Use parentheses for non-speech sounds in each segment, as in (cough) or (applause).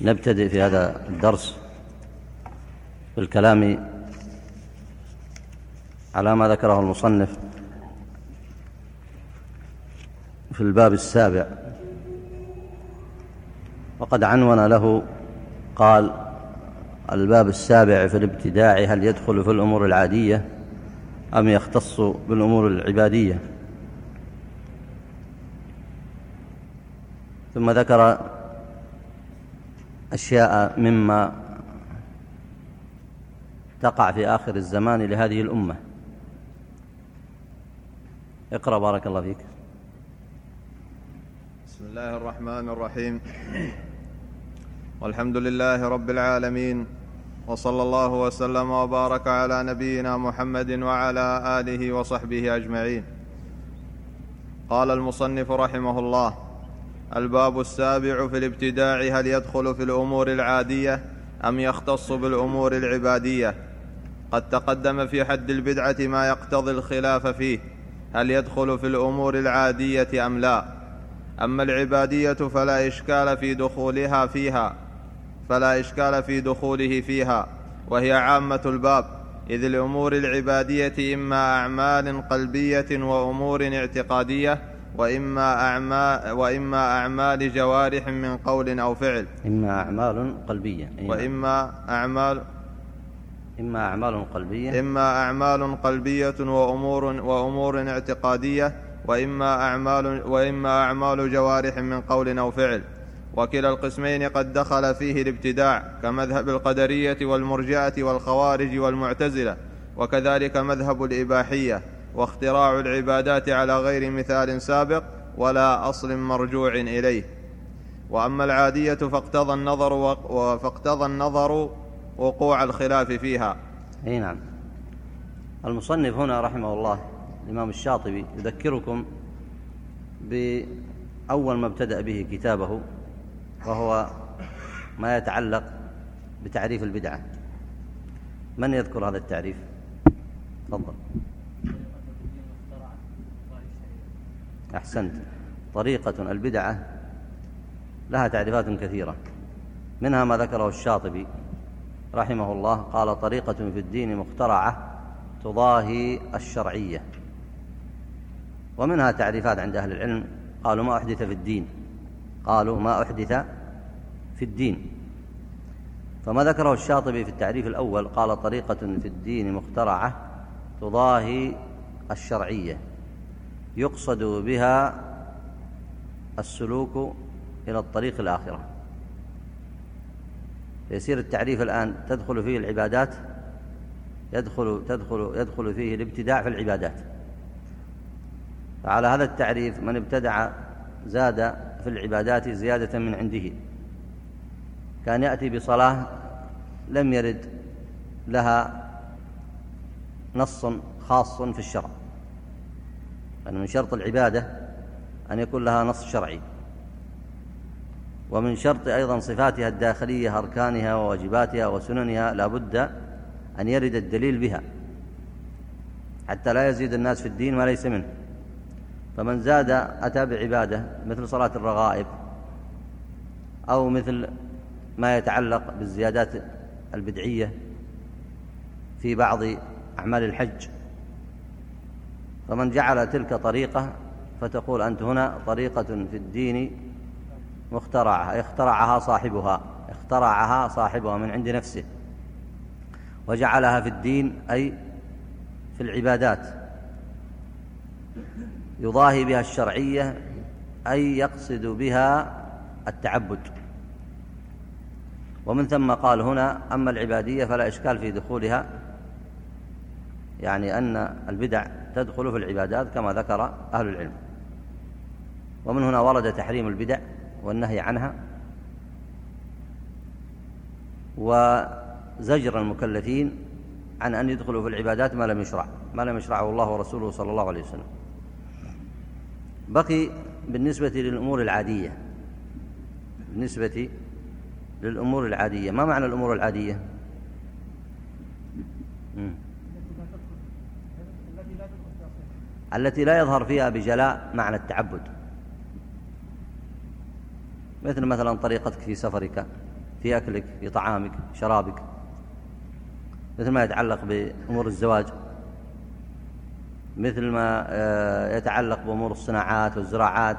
نبتدئ في هذا الدرس بالكلام على ما ذكره المصنف في الباب السابع. وقد عنون له قال الباب السابع في الابتداع هل يدخل في الأمور العادية أم يختص بالأمور العبادية؟ ثم ذكر أشياء مما تقع في آخر الزمان لهذه الأمة. اقرأ بارك الله فيك. بسم الله الرحمن الرحيم. والحمد لله رب العالمين وصلى الله وسلم وبارك على نبينا محمد وعلى آله وصحبه أجمعين. قال المصنف رحمه الله الباب السابع في الابتداع هل يدخل في الأمور العادية أم يختص بالأمور العبادية؟ قد تقدم في حد البدعة ما يقتضي الخلاف فيه هل يدخل في الأمور العادية أم لا؟ أما العبادية فلا إشكال في دخولها فيها فلا إشكال في دخوله فيها وهي عامة الباب إذ الأمور العبادية إما أعمال قلبية وأمور اعتقادية وإما اعمال وإما أعمال جوارح من قول أو فعل. إما أعمال قلبية. إيه. وإما اعمال إما أعمال قلبية. إما أعمال قلبية وأمور وأمور اعتقادية. وإما أعمال وإما أعمال جوارح من قول أو فعل. وكلا القسمين قد دخل فيه الابتداع كمذهب القدرية والمرجئة والخوارج والمعتزلة. وكذلك مذهب الإباحية. واختراع العبادات على غير مثال سابق ولا أصل مرجوع إليه. وأما العادية فاقتضى النظر. فاقتضى النظر وقوع الخلاف فيها. أي نعم. المصنف هنا رحمه الله الإمام الشاطبي يذكركم بأول ما ابتدأ به كتابه وهو ما يتعلق بتعريف البدعة. من يذكر هذا التعريف؟ تفضل. أحسنت. طريقة البدعة لها تعريفات كثيرة. منها ما ذكره الشاطبي رحمه الله قال طريقة في الدين مخترعة تضاهي الشرعية. ومنها تعريفات عند أهل العلم قالوا ما أحدث في الدين. قالوا ما أحدث في الدين. فما ذكره الشاطبي في التعريف الأول قال طريقة في الدين مخترعة تضاهي الشرعية. يقصد بها السلوك إلى الطريق الآخرة. يصير التعريف الآن تدخل فيه العبادات يدخل, تدخل, يدخل فيه الابتداع في العبادات. فعلى هذا التعريف من ابتدع زاد في العبادات زيادة من عنده. كان يأتي بصلاة لم يرد لها نص خاص في الشرع. لأن من شرط العبادة أن يكون لها نص شرعي ومن شرط أيضا صفاتها الداخلية أركانها وواجباتها وسننها لا بد أن يرد الدليل بها حتى لا يزيد الناس في الدين ما ليس منه. فمن زاد أتى بعبادة مثل صلاة الرغائب أو مثل ما يتعلق بالزيادات البدعية في بعض أعمال الحج. فمن جعل تلك طريقة فتقول أنت هنا طريقة في الدين مخترعة اخترعها صاحبها اخترعها صاحبها من عند نفسه. وجعلها في الدين أي في العبادات. يضاهي بها الشرعية أي يقصد بها التعبد. ومن ثم قال هنا أما العبادية فلا إشكال في دخولها يعني أن البدع تدخل في العبادات كما ذكر أهل العلم. ومن هنا ورد تحريم البدع والنهي عنها وزجر المكلفين عن أن يدخلوا في العبادات ما لم يشرع ما لم يشرعه الله ورسوله صلى الله عليه وسلم. بقي بالنسبة للأمور العادية بالنسبة للأمور العادية ما معنى الأمور العادية؟ التي لا يظهر فيها بجلاء معنى التعبد. مثل مثلا طريقتك في سفرك في أكلك في طعامك شرابك. مثل ما يتعلق بأمور الزواج. مثل ما آه، يتعلق بأمور الصناعات والزراعات.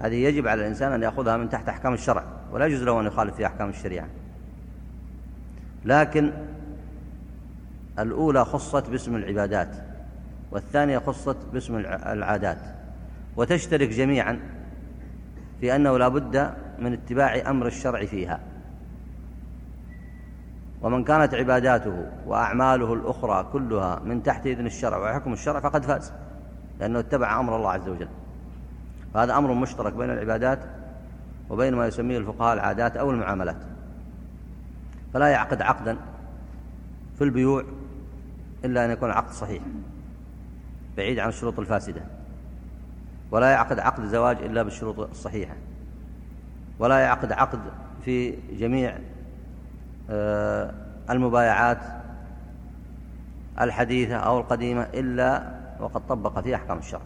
هذه يجب على الإنسان أن يأخذها من تحت أحكام الشرع ولا يجوز له أن يخالف في أحكام الشريعة. لكن الأولى خصت باسم العبادات. والثانية خصت باسم العادات وتشترك جميعا في أنه لا بد من اتباع أمر الشرع فيها. ومن كانت عباداته وأعماله الأخرى كلها من تحت إذن الشرع وحكم الشرع فقد فاز لأنه اتبع أمر الله عز وجل. فهذا أمر مشترك بين العبادات وبين ما يسميه الفقهاء العادات أو المعاملات. فلا يعقد عقدا في البيوع إلا أن يكون العقد صحيح. بعيد عن الشروط الفاسدة. ولا يعقد عقد زواج إلا بالشروط الصحيحة. ولا يعقد عقد في جميع آه، المبايعات الحديثة أو القديمة إلا وقد طبق فيه أحكام الشرع.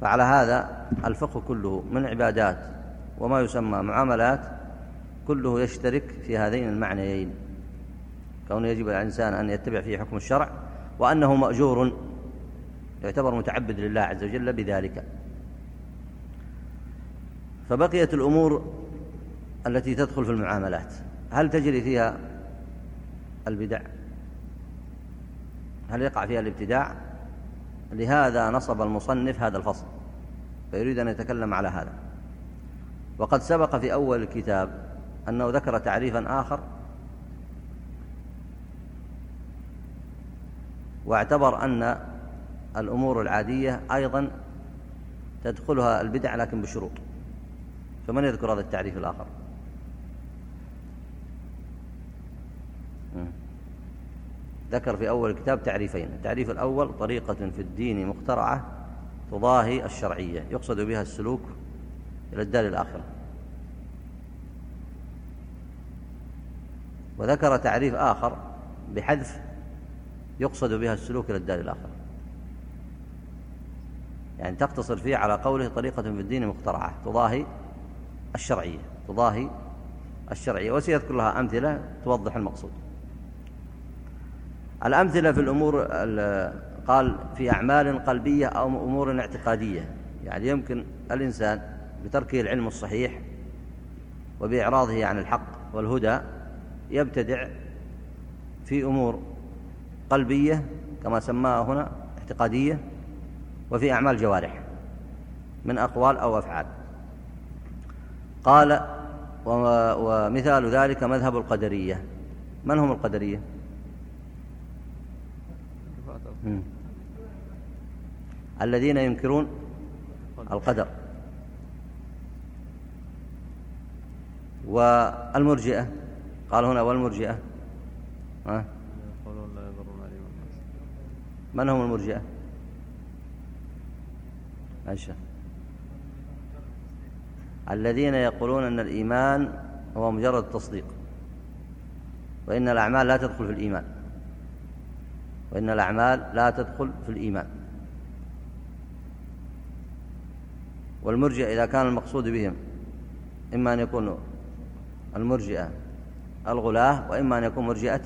فعلى هذا الفقه كله من عبادات وما يسمى معاملات كله يشترك في هذين المعنيين. كونه يجب على الإنسان أن يتبع فيه حكم الشرع وأنه مأجور يعتبر متعبد لله عز وجل بذلك. فبقيت الأمور التي تدخل في المعاملات. هل تجري فيها البدع؟ هل يقع فيها الابتداع؟ لهذا نصب المصنف هذا الفصل فيريد أن يتكلم على هذا. وقد سبق في أول الكتاب أنه ذكر تعريفا آخر واعتبر أن الأمور العادية أيضا تدخلها البدع لكن بشروط. فمن يذكر هذا التعريف الآخر؟ ذكر في أول الكتاب تعريفين. التعريف الأول طريقة في الدين مخترعة تضاهي الشرعية يقصد بها السلوك إلى الدار الآخرة وذكر تعريف آخر بحذف يقصد بها السلوك إلى الدار الآخرة يعني تقتصر فيه على قوله طريقة في الدين مخترعة تضاهي الشرعية تضاهي الشرعية. وسيذكر لها أمثلة توضح المقصود. الأمثلة في الأمور قال في أعمال قلبية أو أمور اعتقادية. يعني يمكن الإنسان بتركه العلم الصحيح وبإعراضه عن الحق والهدى يبتدع في أمور قلبية كما سماها هنا اعتقادية. وفي أعمال جوارح من أقوال أو أفعال. قال ومثال ذلك مذهب القدرية. من هم القدرية؟ الذين ينكرون القدر والمرجئة. قال هنا والمرجئة. ها؟ من هم المرجئة؟ عائشة. الذين يقولون أن الإيمان هو مجرد تصديق وإن الأعمال لا تدخل في الإيمان. وإن الأعمال لا تدخل في الإيمان. والمرجئة إذا كان المقصود بهم إما أن يكونوا المرجئة الغلاة وإما أن يكون مرجئة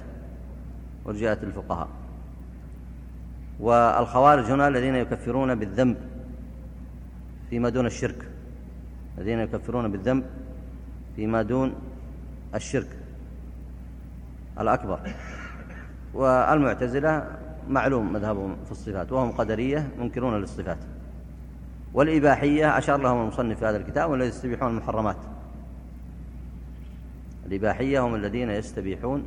مرجئة الفقهاء. والخوارج هنا الذين يكفرون بالذنب. فيما دون الشرك. الذين يكفرون بالذنب فيما دون الشرك. الأكبر. والمعتزلة معلوم مذهبهم في الصفات وهم قدرية منكرون للصفات. والإباحية أشار لهم المصنف في هذا الكتاب والذين يستبيحون المحرمات. الإباحية هم الذين يستبيحون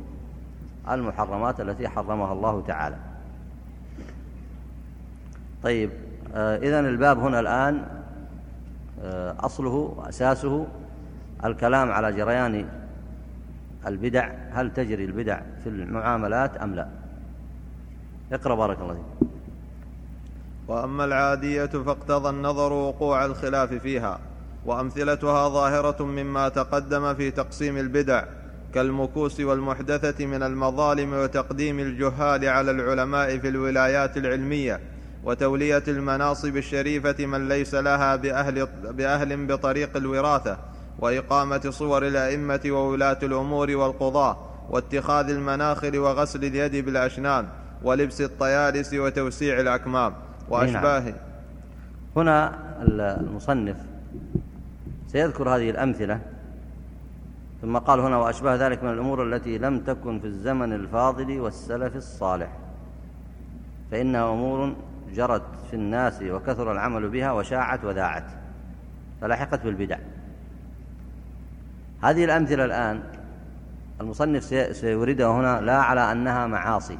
المحرمات التي حرمها الله تعالى. طيب آه إذن الباب هنا الآن أصله وأساسه الكلام على جريان البدع هل تجري البدع في المعاملات أم لا؟ اقرأ بارك الله فيك. وأما العادية فاقتضى النظر وقوع الخلاف فيها وأمثلتها ظاهرة مما تقدم في تقسيم البدع كالمكوس والمحدثة من المظالم وتقديم الجهال على العلماء في الولايات العلمية وتولية المناصب الشريفة من ليس لها بأهل, بأهل بطريق الوراثة وإقامة صور الأئمة وولاة الأمور والقضاه واتخاذ المناخر وغسل اليد بالأشنان ولبس الطيالس وتوسيع الأكمام. واشباهه هنا المصنف سيذكر هذه الأمثلة ثم قال هنا وأشباه ذلك من الأمور التي لم تكن في الزمن الفاضل والسلف الصالح فإنها أمور جرت في الناس وكثر العمل بها وشاعت وذاعت فلاحقت بالبدع. هذه الأمثلة الآن المصنف سيوردها هنا لا على أنها معاصي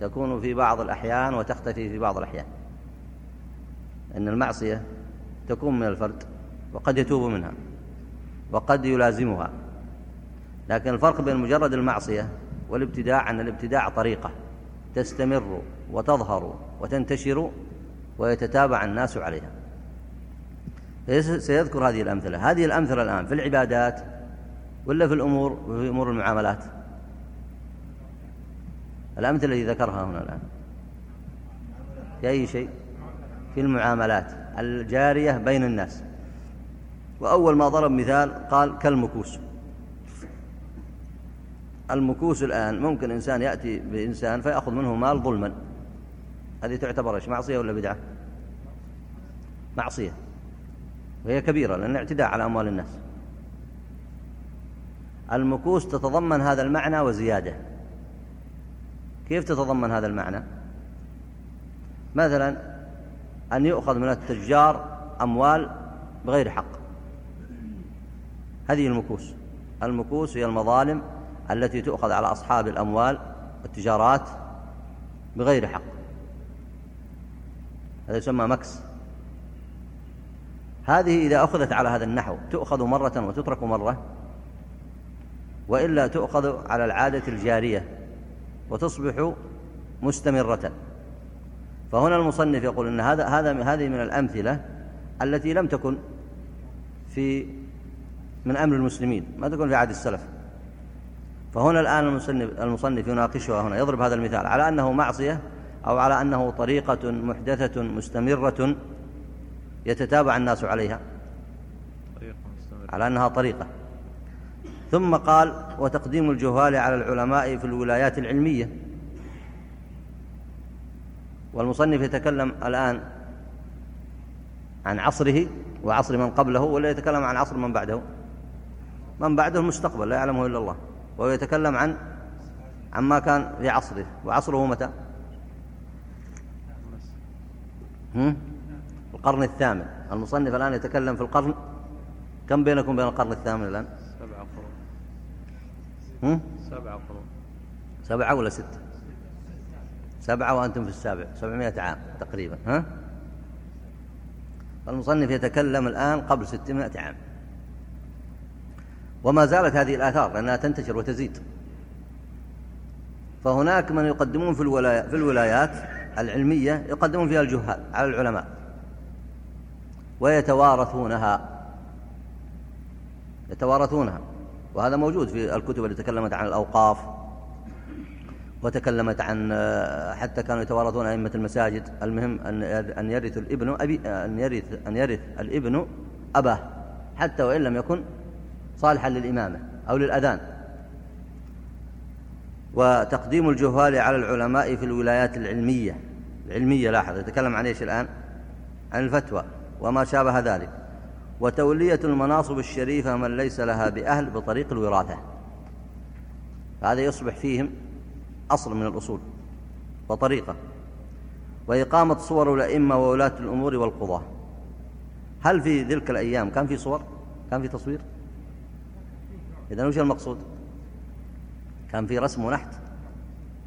تكون في بعض الأحيان وتختفي في بعض الأحيان. أن المعصية تكون من الفرد وقد يتوب منها وقد يلازمها. لكن الفرق بين مجرد المعصية والابتداع أن الابتداع طريقة تستمر وتظهر وتنتشر ويتتابع الناس عليها. سيذكر هذه الأمثلة. هذه الأمثلة الآن في العبادات ولا في الأمور في أمور المعاملات؟ الأمثلة التي ذكرها هنا الآن. في أي شيء؟ في المعاملات الجارية بين الناس. وأول ما ضرب مثال قال كالمكوس. المكوس الآن ممكن إنسان يأتي بإنسان فيأخذ منه مال ظلما. هذه تعتبر إيش معصية ولا بدعة؟ معصية. وهي كبيرة لأن اعتداء على أموال الناس. المكوس تتضمن هذا المعنى وزيادة. كيف تتضمن هذا المعنى؟ مثلا أن يؤخذ من التجار أموال بغير حق. هذه المكوس. المكوس هي المظالم التي تؤخذ على أصحاب الأموال والتجارات بغير حق. هذا يسمى مكس. هذه إذا أخذت على هذا النحو تؤخذ مرة وتترك مرة وإلا تؤخذ على العادة الجارية وتصبح مستمرة. فهنا المصنف يقول أن هذا هذا هذه من الأمثلة التي لم تكن في من أمر المسلمين ما تكون في عهد السلف. فهنا الآن المصنف, المصنف يناقشها هنا يضرب هذا المثال على أنه معصية أو على أنه طريقة محدثة مستمرة يتتابع الناس عليها. على أنها طريقة. ثم قال وتقديم الجهال على العلماء في الولايات العلمية. والمصنف يتكلم الآن عن عصره وعصر من قبله ولا يتكلم عن عصر من بعده. من بعده المستقبل لا يعلمه إلا الله. وهو يتكلم عن عما كان في عصره. وعصره متى هم؟ القرن الثامن. المصنف الآن يتكلم في القرن كم بينكم بين القرن الثامن الآن؟ سبعة قرون. هم؟ سبعة قرون. سبعة ولا ستة؟ سبعة وأنتم في السابع. سبعمائة عام تقريبا ها؟ المصنف يتكلم الآن قبل ستمائة عام. وما زالت هذه الآثار لأنها تنتشر وتزيد. فهناك من يقدمون في, الولايات, في الولايات العلمية يقدمون فيها الجهال على العلماء ويتوارثونها. يتوارثونها. وهذا موجود في الكتب التي تكلمت عن الأوقاف وتكلمت عن حتى كانوا يتوارثون أئمة المساجد. المهم أن يرث الابن أبي أن يرث أن يرث الابن أباه حتى وإن لم يكن صالحا للإمامة أو للأذان. وتقديم الجهال على العلماء في الولايات العلمية. العلمية لاحظ يتكلم عن إيش الآن؟ عن الفتوى وما شابه ذلك. وتولية المناصب الشريفة من ليس لها بأهل بطريق الوراثة. هذا يصبح فيهم أصل من الأصول وطريقة. وإقامة صور الأئمة وولاة الأمور والقضاة. هل في تلك الأيام كان في صور؟ كان في تصوير؟ إذا وش المقصود؟ كان في رسم ونحت.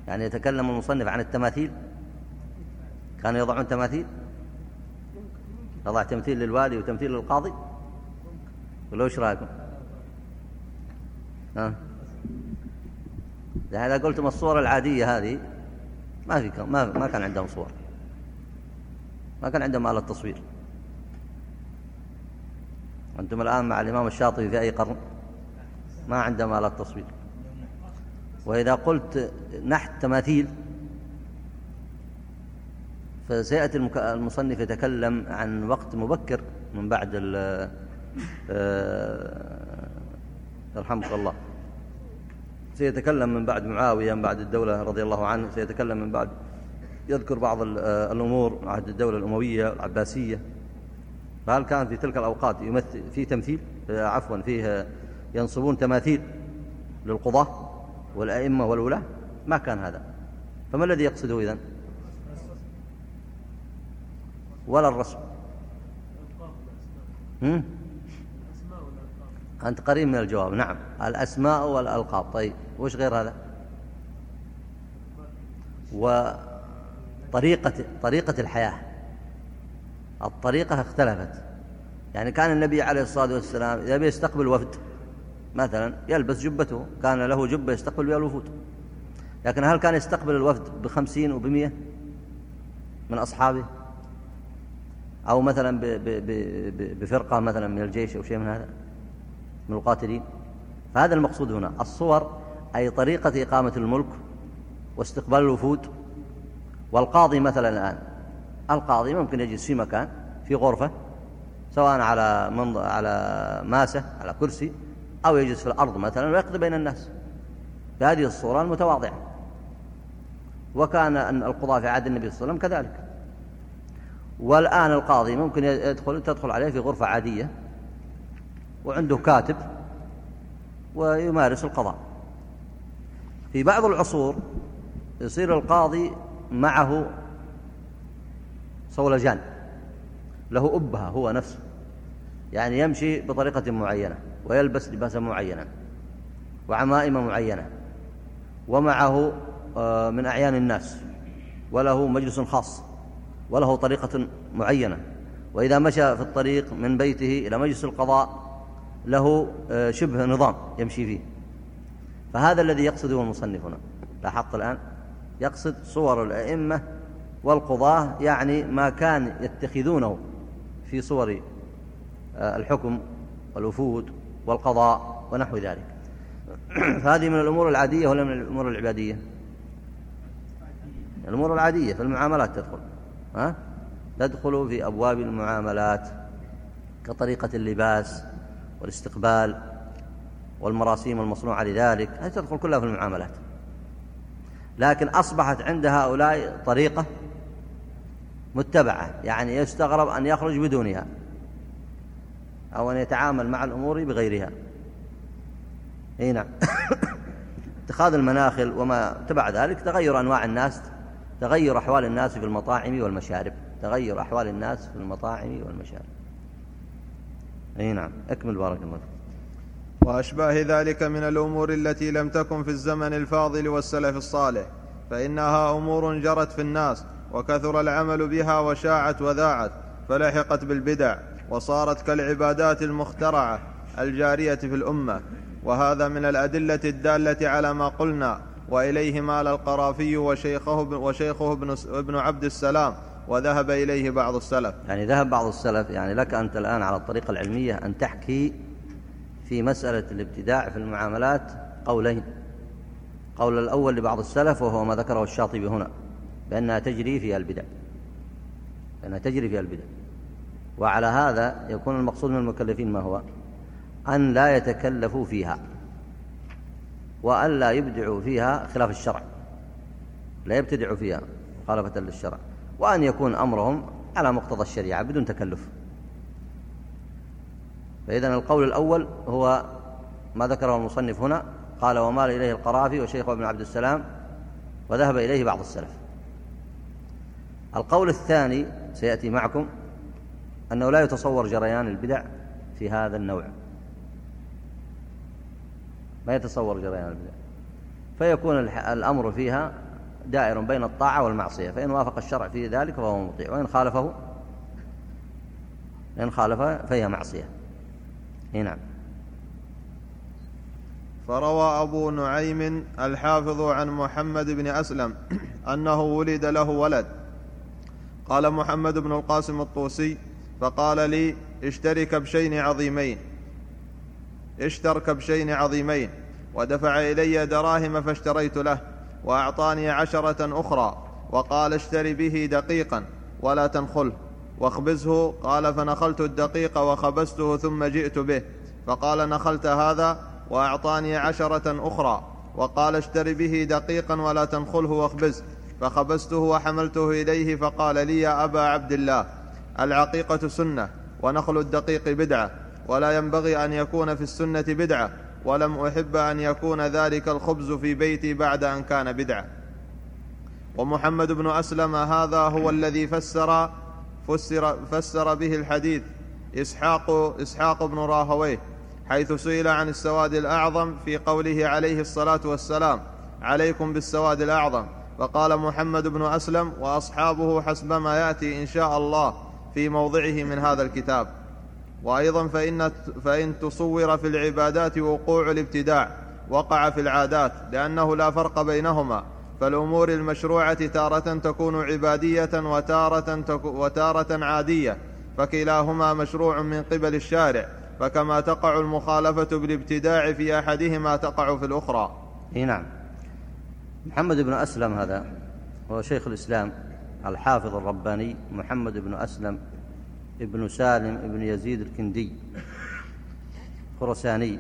يعني يتكلم المصنف عن التماثيل. كانوا يضعون تماثيل. يضع تمثيل للوالي وتمثيل للقاضي. ولا وش رأيكم؟ ها؟ إذا قلتم الصور العادية هذه ما في ما ما كان عندهم صور. ما كان عندهم آلة تصوير. أنتم الآن مع الإمام الشاطبي في أي قرن؟ ما عندهم آلة تصوير. وإذا قلت نحت تماثيل فسيأتي المصنف يتكلم عن وقت مبكر من بعد آه، يرحمك الله. سيتكلم من بعد معاوية من بعد الدولة رضي الله عنه سيتكلم من بعد يذكر بعض آه، الأمور عهد الدولة الأموية العباسية. فهل كان في تلك الأوقات يمثل في تمثيل؟ آه، عفوا فيه ينصبون تماثيل للقضاة؟ والأئمة والولاة ما كان هذا. فما الذي يقصده إذن؟ ولا الرسم. هم؟ أنت قريب من الجواب. نعم. الأسماء والألقاب. طيب. وش غير هذا؟ وطريقة طريقة الحياة. الطريقة اختلفت. يعني كان النبي عليه الصلاة والسلام إذا بيستقبل وفد مثلا يلبس جبته كان له جبة يستقبل بها الوفود. لكن هل كان يستقبل الوفد بخمسين وبمئة من أصحابه؟ أو مثلا بفرقة مثلا من الجيش أو شيء من هذا من القاتلين. فهذا المقصود هنا. الصور أي طريقة إقامة الملك واستقبال الوفود. والقاضي مثلا الآن القاضي ممكن يجلس في مكان في غرفة سواء على. على ماسة على كرسي أو يجلس في الأرض مثلا ويقضي بين الناس. بهذه الصورة المتواضعة. وكان القضاة في عهد النبي صلى الله عليه وسلم كذلك. والآن القاضي ممكن يدخل تدخل عليه في غرفة عادية وعنده كاتب ويمارس القضاء. في بعض العصور يصير القاضي معه صولجان له أبهة هو نفسه يعني يمشي بطريقة معينة. ويلبس لباسا معينا وعمائم معينة ومعه آه، من أعيان الناس وله مجلس خاص وله طريقة معينة وإذا مشى في الطريق من بيته إلى مجلس القضاء له آه، شبه نظام يمشي فيه. فهذا الذي يقصده المصنف هنا. لاحظت الآن؟ يقصد صور الأئمة والقضاة يعني ما كان يتخذونه في صور آه، الحكم والوفود والقضاء ونحو ذلك. (clears throat) فهذه من الأمور العادية ولا من الأمور العبادية؟ الأمور العادية في المعاملات تدخل. ها؟ تدخل في أبواب المعاملات كطريقة اللباس والاستقبال والمراسيم المصنوعة لذلك. هذه تدخل كلها في المعاملات. لكن أصبحت عند هؤلاء طريقة متبعة يعني يستغرب أن يخرج بدونها. أو أن يتعامل مع الأمور بغيرها. إي نعم. (coughs) اتخاذ المناخل وما تبع ذلك تغير أنواع الناس تغير أحوال الناس في المطاعم والمشارب تغير أحوال الناس في المطاعم والمشارب. إي نعم. أكمل بارك الله وأشباه ذلك من الأمور التي لم تكن في الزمن الفاضل والسلف الصالح فإنها أمور جرت في الناس وكثر العمل بها وشاعت وذاعت فلحقت بالبدع. وصارت كالعبادات المخترعة الجارية في الأمة وهذا من الأدلة الدالة على ما قلنا وإليه مال القرافي وشيخه وشيخه ابن, عبد السلام وذهب إليه بعض السلف. يعني ذهب بعض السلف يعني لك أنت الآن على الطريقة العلمية أن تحكي في مسألة الابتداع في المعاملات قولين. قول الأول لبعض السلف وهو ما ذكره الشاطبي هنا بأنها تجري فيها البدع. بأنها تجري فيها البدع. وعلى هذا يكون المقصود من المكلفين ما هو؟ أن لا يتكلفوا فيها وأن لا يبدعوا فيها خلاف الشرع. لا يبتدعوا فيها مخالفة للشرع. وأن يكون أمرهم على مقتضى الشريعة بدون تكلف. فإذا القول الأول هو ما ذكره المصنف هنا قال ومال إليه القرافي وشيخ ابن عبد السلام وذهب إليه بعض السلف. القول الثاني سيأتي معكم أنه لا يتصور جريان البدع في هذا النوع. ما يتصور جريان البدع. فيكون الأمر فيها دائر بين الطاعة والمعصية. فإن وافق الشرع في ذلك فهو مطيع. وإن خالفه إن خالف فهي معصية. نعم. فروى أبو نعيم الحافظ عن محمد بن أسلم أنه ولد له ولد. قال محمد بن القاسم الطوسي فقال لي اشتري كبشين عظيمين. اشتر كبشين عظيمين ودفع إلي دراهم فاشتريت له وأعطاني عشرة أخرى. وقال اشتر به دقيقا ولا تنخله. واخبزه قال فنخلت الدقيق وخبزته ثم جئت به. فقال نخلت هذا وأعطاني عشرة أخرى. وقال اشتر به دقيقا ولا تنخله واخبزه فخبزته وحملته إليه فقال لي يا أبا عبد الله العقيقة سنة ونخل الدقيق بدعة ولا ينبغي أن يكون في السنة بدعة ولم أحب أن يكون ذلك الخبز في بيتي بعد أن كان بدعة. ومحمد بن أسلم هذا هو الذي فسر فسر, فسر به الحديث إسحاق إسحاق بن راهويه حيث سئل عن السواد الأعظم في قوله عليه الصلاة والسلام عليكم بالسواد الأعظم فقال محمد بن أسلم وأصحابه حسب ما يأتي إن شاء الله في موضعه من هذا الكتاب. وأيضا فإن فإن تصور في العبادات وقوع الابتداع وقع في العادات لأنه لا فرق بينهما. فالأمور المشروعة تارة تكون عبادية وتارة, وتارة عادية. فكلاهما مشروع من قبل الشارع. فكما تقع المخالفة بالابتداع في أحدهما تقع في الأخرى. إي نعم. محمد بن أسلم هذا هو شيخ الإسلام. الحافظ الرباني محمد بن أسلم ابن سالم ابن يزيد الكندي خرساني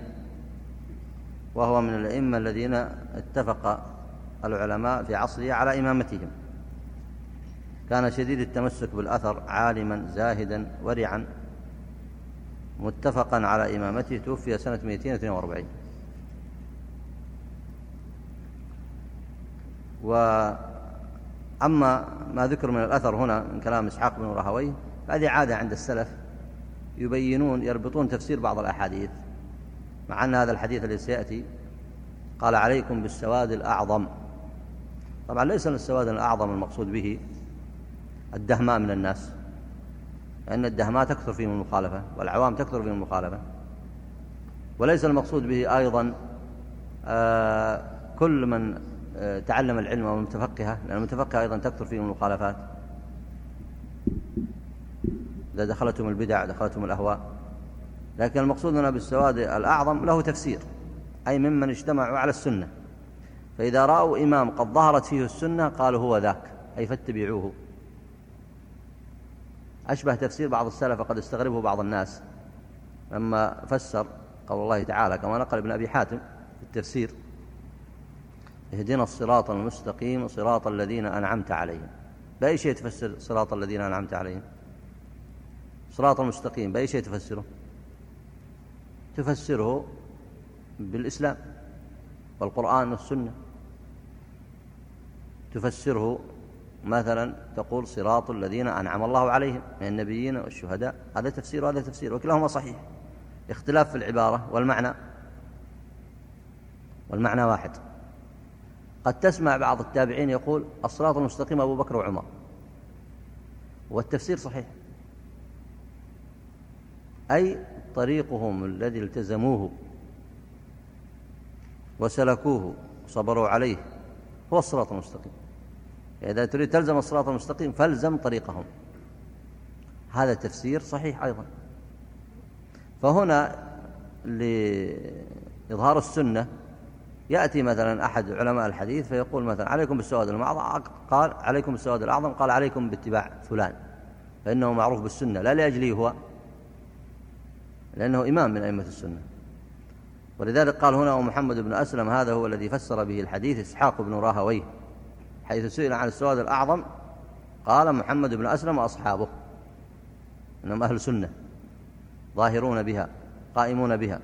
وهو من الأئمة الذين اتفق العلماء في عصره على إمامتهم. كان شديد التمسك بالأثر عالما زاهدا ورعا متفقا على إمامته. توفي سنة 242 وأما ما ذكر من الأثر هنا من كلام إسحاق بن راهويه فهذه عادة عند السلف. يبينون يربطون تفسير بعض الأحاديث مع أن هذا الحديث الذي سيأتي قال عليكم بالسواد الأعظم. طبعا ليس السواد الأعظم المقصود به الدهماء من الناس لأن الدهماء تكثر فيهم المخالفة والعوام تكثر فيهم المخالفة. وليس المقصود به أيضا آه كل من تعلم العلم المتفقهة لأن المتفقهة أيضا تكثر فيهم المخالفات. إذا دخلتهم البدع دخلتهم الأهواء. لكن المقصود هنا بالسواد الأعظم له تفسير أي ممن اجتمعوا على السنة. فإذا رأوا إمام قد ظهرت فيه السنة قالوا هو ذاك أي فاتبعوه. أشبه تفسير بعض السلف قد استغربه بعض الناس. لما فسر قول الله تعالى كما نقل ابن أبي حاتم في التفسير اهدنا الصراط المستقيم صراط الذين أنعمت عليهم. بأي شيء تفسر صراط الذين أنعمت عليهم؟ صراط المستقيم بأي شيء تفسره؟ تفسره بالإسلام والقرآن والسنة. تفسره مثلا تقول صراط الذين أنعم الله عليهم من النبيين والشهداء. هذا تفسير وهذا تفسير وكلاهما صحيح. اختلاف في العبارة والمعنى. والمعنى واحد. قد تسمع بعض التابعين يقول الصراط المستقيم أبو بكر وعمر. والتفسير صحيح. أي طريقهم الذي التزموه وسلكوه وصبروا عليه هو الصراط المستقيم. إذا تريد تلزم الصراط المستقيم فالزم طريقهم. هذا تفسير صحيح أيضا. فهنا لإظهار السنة يأتي مثلا أحد علماء الحديث فيقول مثلا عليكم بالسواد الأعظم قال عليكم بالسواد الأعظم قال عليكم باتباع فلان فإنه معروف بالسنة لا لأجله هو لأنه إمام من أئمة السنة. ولذلك قال هنا ومحمد بن أسلم هذا هو الذي فسر به الحديث إسحاق بن راهويه حيث سئل عن السواد الأعظم قال محمد بن أسلم وأصحابه إنهم أهل سنة ظاهرون بها قائمون بها.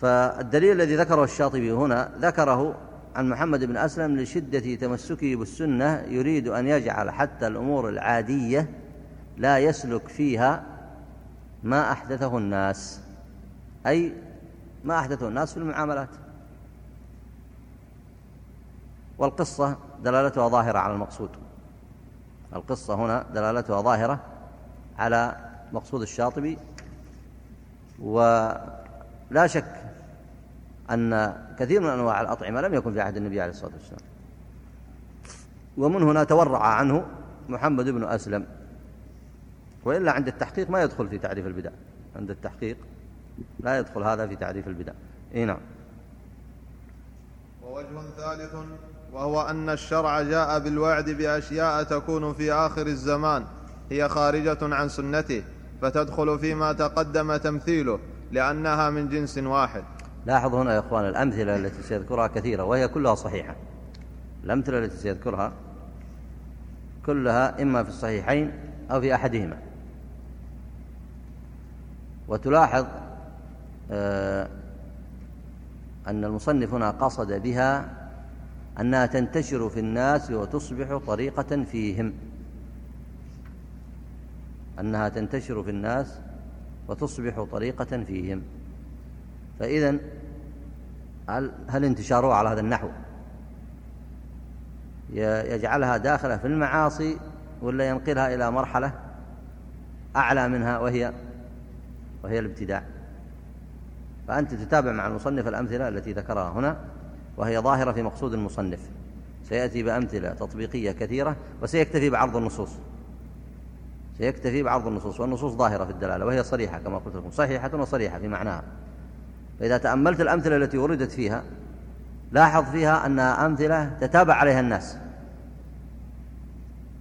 فالدليل الذي ذكره الشاطبي هنا ذكره عن محمد بن أسلم لشدة تمسكه بالسنة يريد أن يجعل حتى الأمور العادية لا يسلك فيها ما أحدثه الناس. أي ما أحدثه الناس في المعاملات. والقصة دلالتها ظاهرة على المقصود. القصة هنا دلالتها ظاهرة على مقصود الشاطبي ولا شك أن كثير من أنواع الأطعمة لم يكن في عهد النبي عليه الصلاة والسلام. ومن هنا تورع عنه محمد بن أسلم. وإلا عند التحقيق ما يدخل في تعريف البدع. عند التحقيق لا يدخل هذا في تعريف البدع. إي نعم. ووجه ثالث وهو أن الشرع جاء بالوعد بأشياء تكون في آخر الزمان هي خارجة عن سنته فتدخل فيما تقدم تمثيله لأنها من جنس واحد. لاحظوا هنا يا إخوان الأمثلة التي سيذكرها كثيرة وهي كلها صحيحة. الأمثلة التي سيذكرها كلها إما في الصحيحين أو في أحدهما. وتلاحظ آه، أن المصنف هنا قصد بها أنها تنتشر في الناس وتصبح طريقة فيهم. أنها تنتشر في الناس وتصبح طريقة فيهم. فإذا هل, هل انتشاره على هذا النحو؟ يجعلها داخلة في المعاصي ولا ينقلها إلى مرحلة أعلى منها وهي وهي الابتداع؟ فأنت تتابع مع المصنف الأمثلة التي ذكرها هنا وهي ظاهرة في مقصود المصنف. سيأتي بأمثلة تطبيقية كثيرة وسيكتفي بعرض النصوص. سيكتفي بعرض النصوص والنصوص ظاهرة في الدلالة وهي صريحة كما قلت لكم صحيحة وصريحة في معناها. فإذا تأملت الأمثلة التي وردت فيها لاحظ فيها أنها أمثلة تتابع عليها الناس.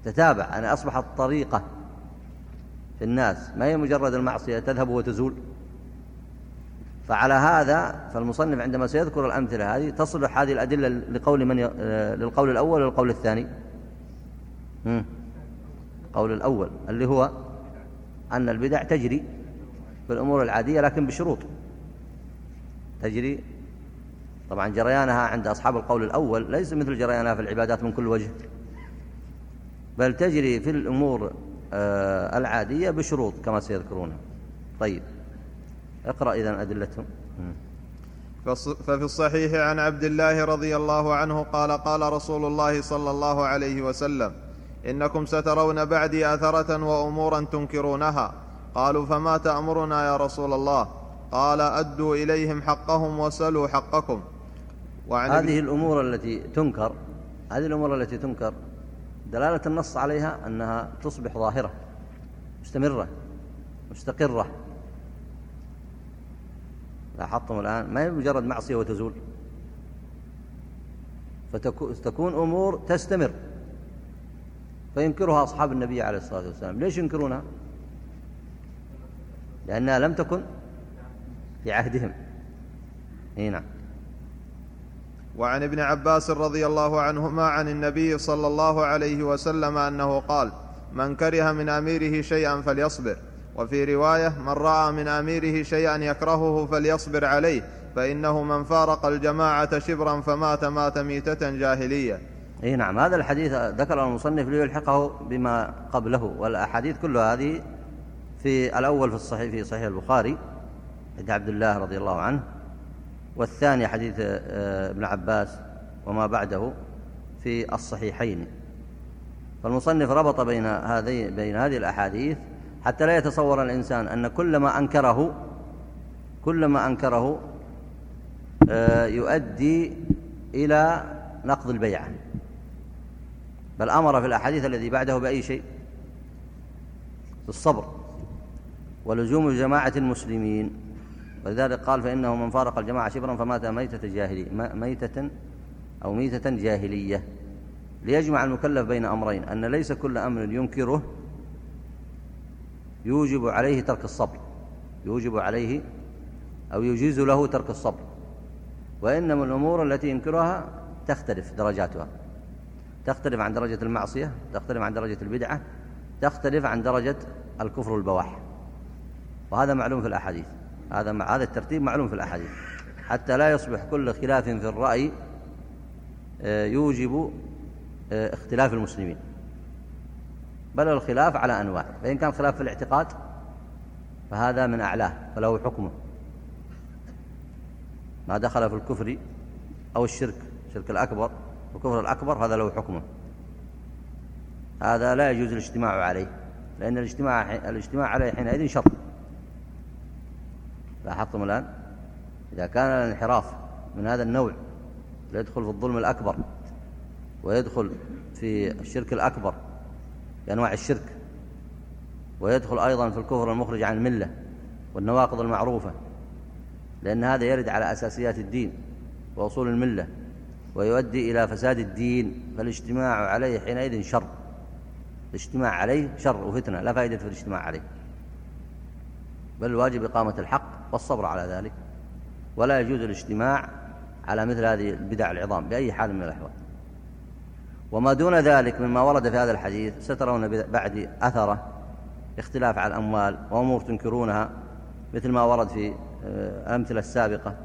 تتابع أن يعني أصبحت طريقة في الناس. ما هي مجرد المعصية؟ تذهب وتزول. فعلى هذا فالمصنف عندما سيذكر الأمثلة هذه تصلح هذه الأدلة لقول من ي... للقول الأول والقول الثاني. قول الأول اللي هو أن البدع تجري في الأمور العادية لكن بشروط. تجري. طبعا جريانها عند أصحاب القول الأول ليس مثل جريانها في العبادات من كل وجه بل تجري في الأمور آه، العادية بشروط كما سيذكرونها طيب اقرأ إذا أدلتهم. ففي الصحيح عن عبد الله رضي الله عنه قال قال رسول الله صلى الله عليه وسلم إنكم سترون بعدي آثرة وأمورا تنكرونها. قالوا فما تأمرنا يا رسول الله؟ قال أدوا إليهم حقهم وسلوا حقكم. وعن هذه الأمور التي تنكر هذه الأمور التي تنكر دلالة النص عليها أنها تصبح ظاهرة مستمرة مستقرة. لاحظتم الآن؟ ما هي مجرد معصية وتزول. فتكون أمور تستمر. فينكرها أصحاب النبي عليه الصلاة والسلام. ليش ينكرونها؟ لأنها لم تكن في عهدهم هنا نعم. وعن ابن عباس رضي الله عنهما عن النبي صلى الله عليه وسلم أنه قال من كره من أميره شيئا فليصبر. وفي رواية من رأى من أميره شيئا يكرهه فليصبر عليه. فإنه من فارق الجماعة شبرا فمات مات ميتة جاهلية. إي نعم. هذا الحديث ذكر المصنف ليلحقه بما قبله والأحاديث كلها هذه في الأول في الصحيح في صحيح البخاري. عند عبد الله رضي الله عنه والثاني حديث آه، ابن عباس وما بعده في الصحيحين. فالمصنف ربط بين هذه بين هذه الأحاديث حتى لا يتصور الإنسان أن كل ما أنكره كل ما أنكره آه، يؤدي إلى نقض البيعة. بل أمر في الأحاديث الذي بعده بأي شيء؟ بالصبر. ولزوم جماعة المسلمين. ولذلك قال فإنه من فارق الجماعة شبرا فمات ميتة جاهلية ميتة أو ميتة جاهلية. ليجمع المكلف بين أمرين أن ليس كل أمر ينكره يوجب عليه ترك الصبر. يوجب عليه أو يجيز له ترك الصبر. وإنما الأمور التي ينكرها تختلف درجاتها. تختلف عن درجة المعصية تختلف عن درجة البدعة تختلف عن درجة الكفر البواح وهذا معلوم في الأحاديث. هذا مع هذا الترتيب معلوم في الأحاديث. حتى لا يصبح كل خلاف في الرأي آه، يوجب آه، اختلاف المسلمين. بل الخلاف على أنواع. فإن كان خلاف في الاعتقاد فهذا من أعلاه فله حكمه. ما دخل في الكفر أو الشرك الشرك الأكبر الكفر الأكبر هذا له حكمه. هذا لا يجوز الاجتماع عليه لأن الاجتماع الاجتماع عليه حينئذ شر. لاحظتم الآن؟ إذا كان الانحراف من هذا النوع يدخل في الظلم الأكبر ويدخل في الشرك الأكبر بأنواع الشرك ويدخل أيضا في الكفر المخرج عن الملة والنواقض المعروفة لأن هذا يرد على أساسيات الدين وأصول الملة ويؤدي إلى فساد الدين فالاجتماع عليه حينئذ شر. الاجتماع عليه شر وفتنة لا فائدة في الاجتماع عليه. بل الواجب إقامة الحق والصبر على ذلك. ولا يجوز الاجتماع على مثل هذه البدع العظام بأي حال من الأحوال. وما دون ذلك مما ورد في هذا الحديث سترون بعد أثره اختلاف على الأموال وأمور تنكرونها مثل ما ورد في آه، الأمثلة السابقة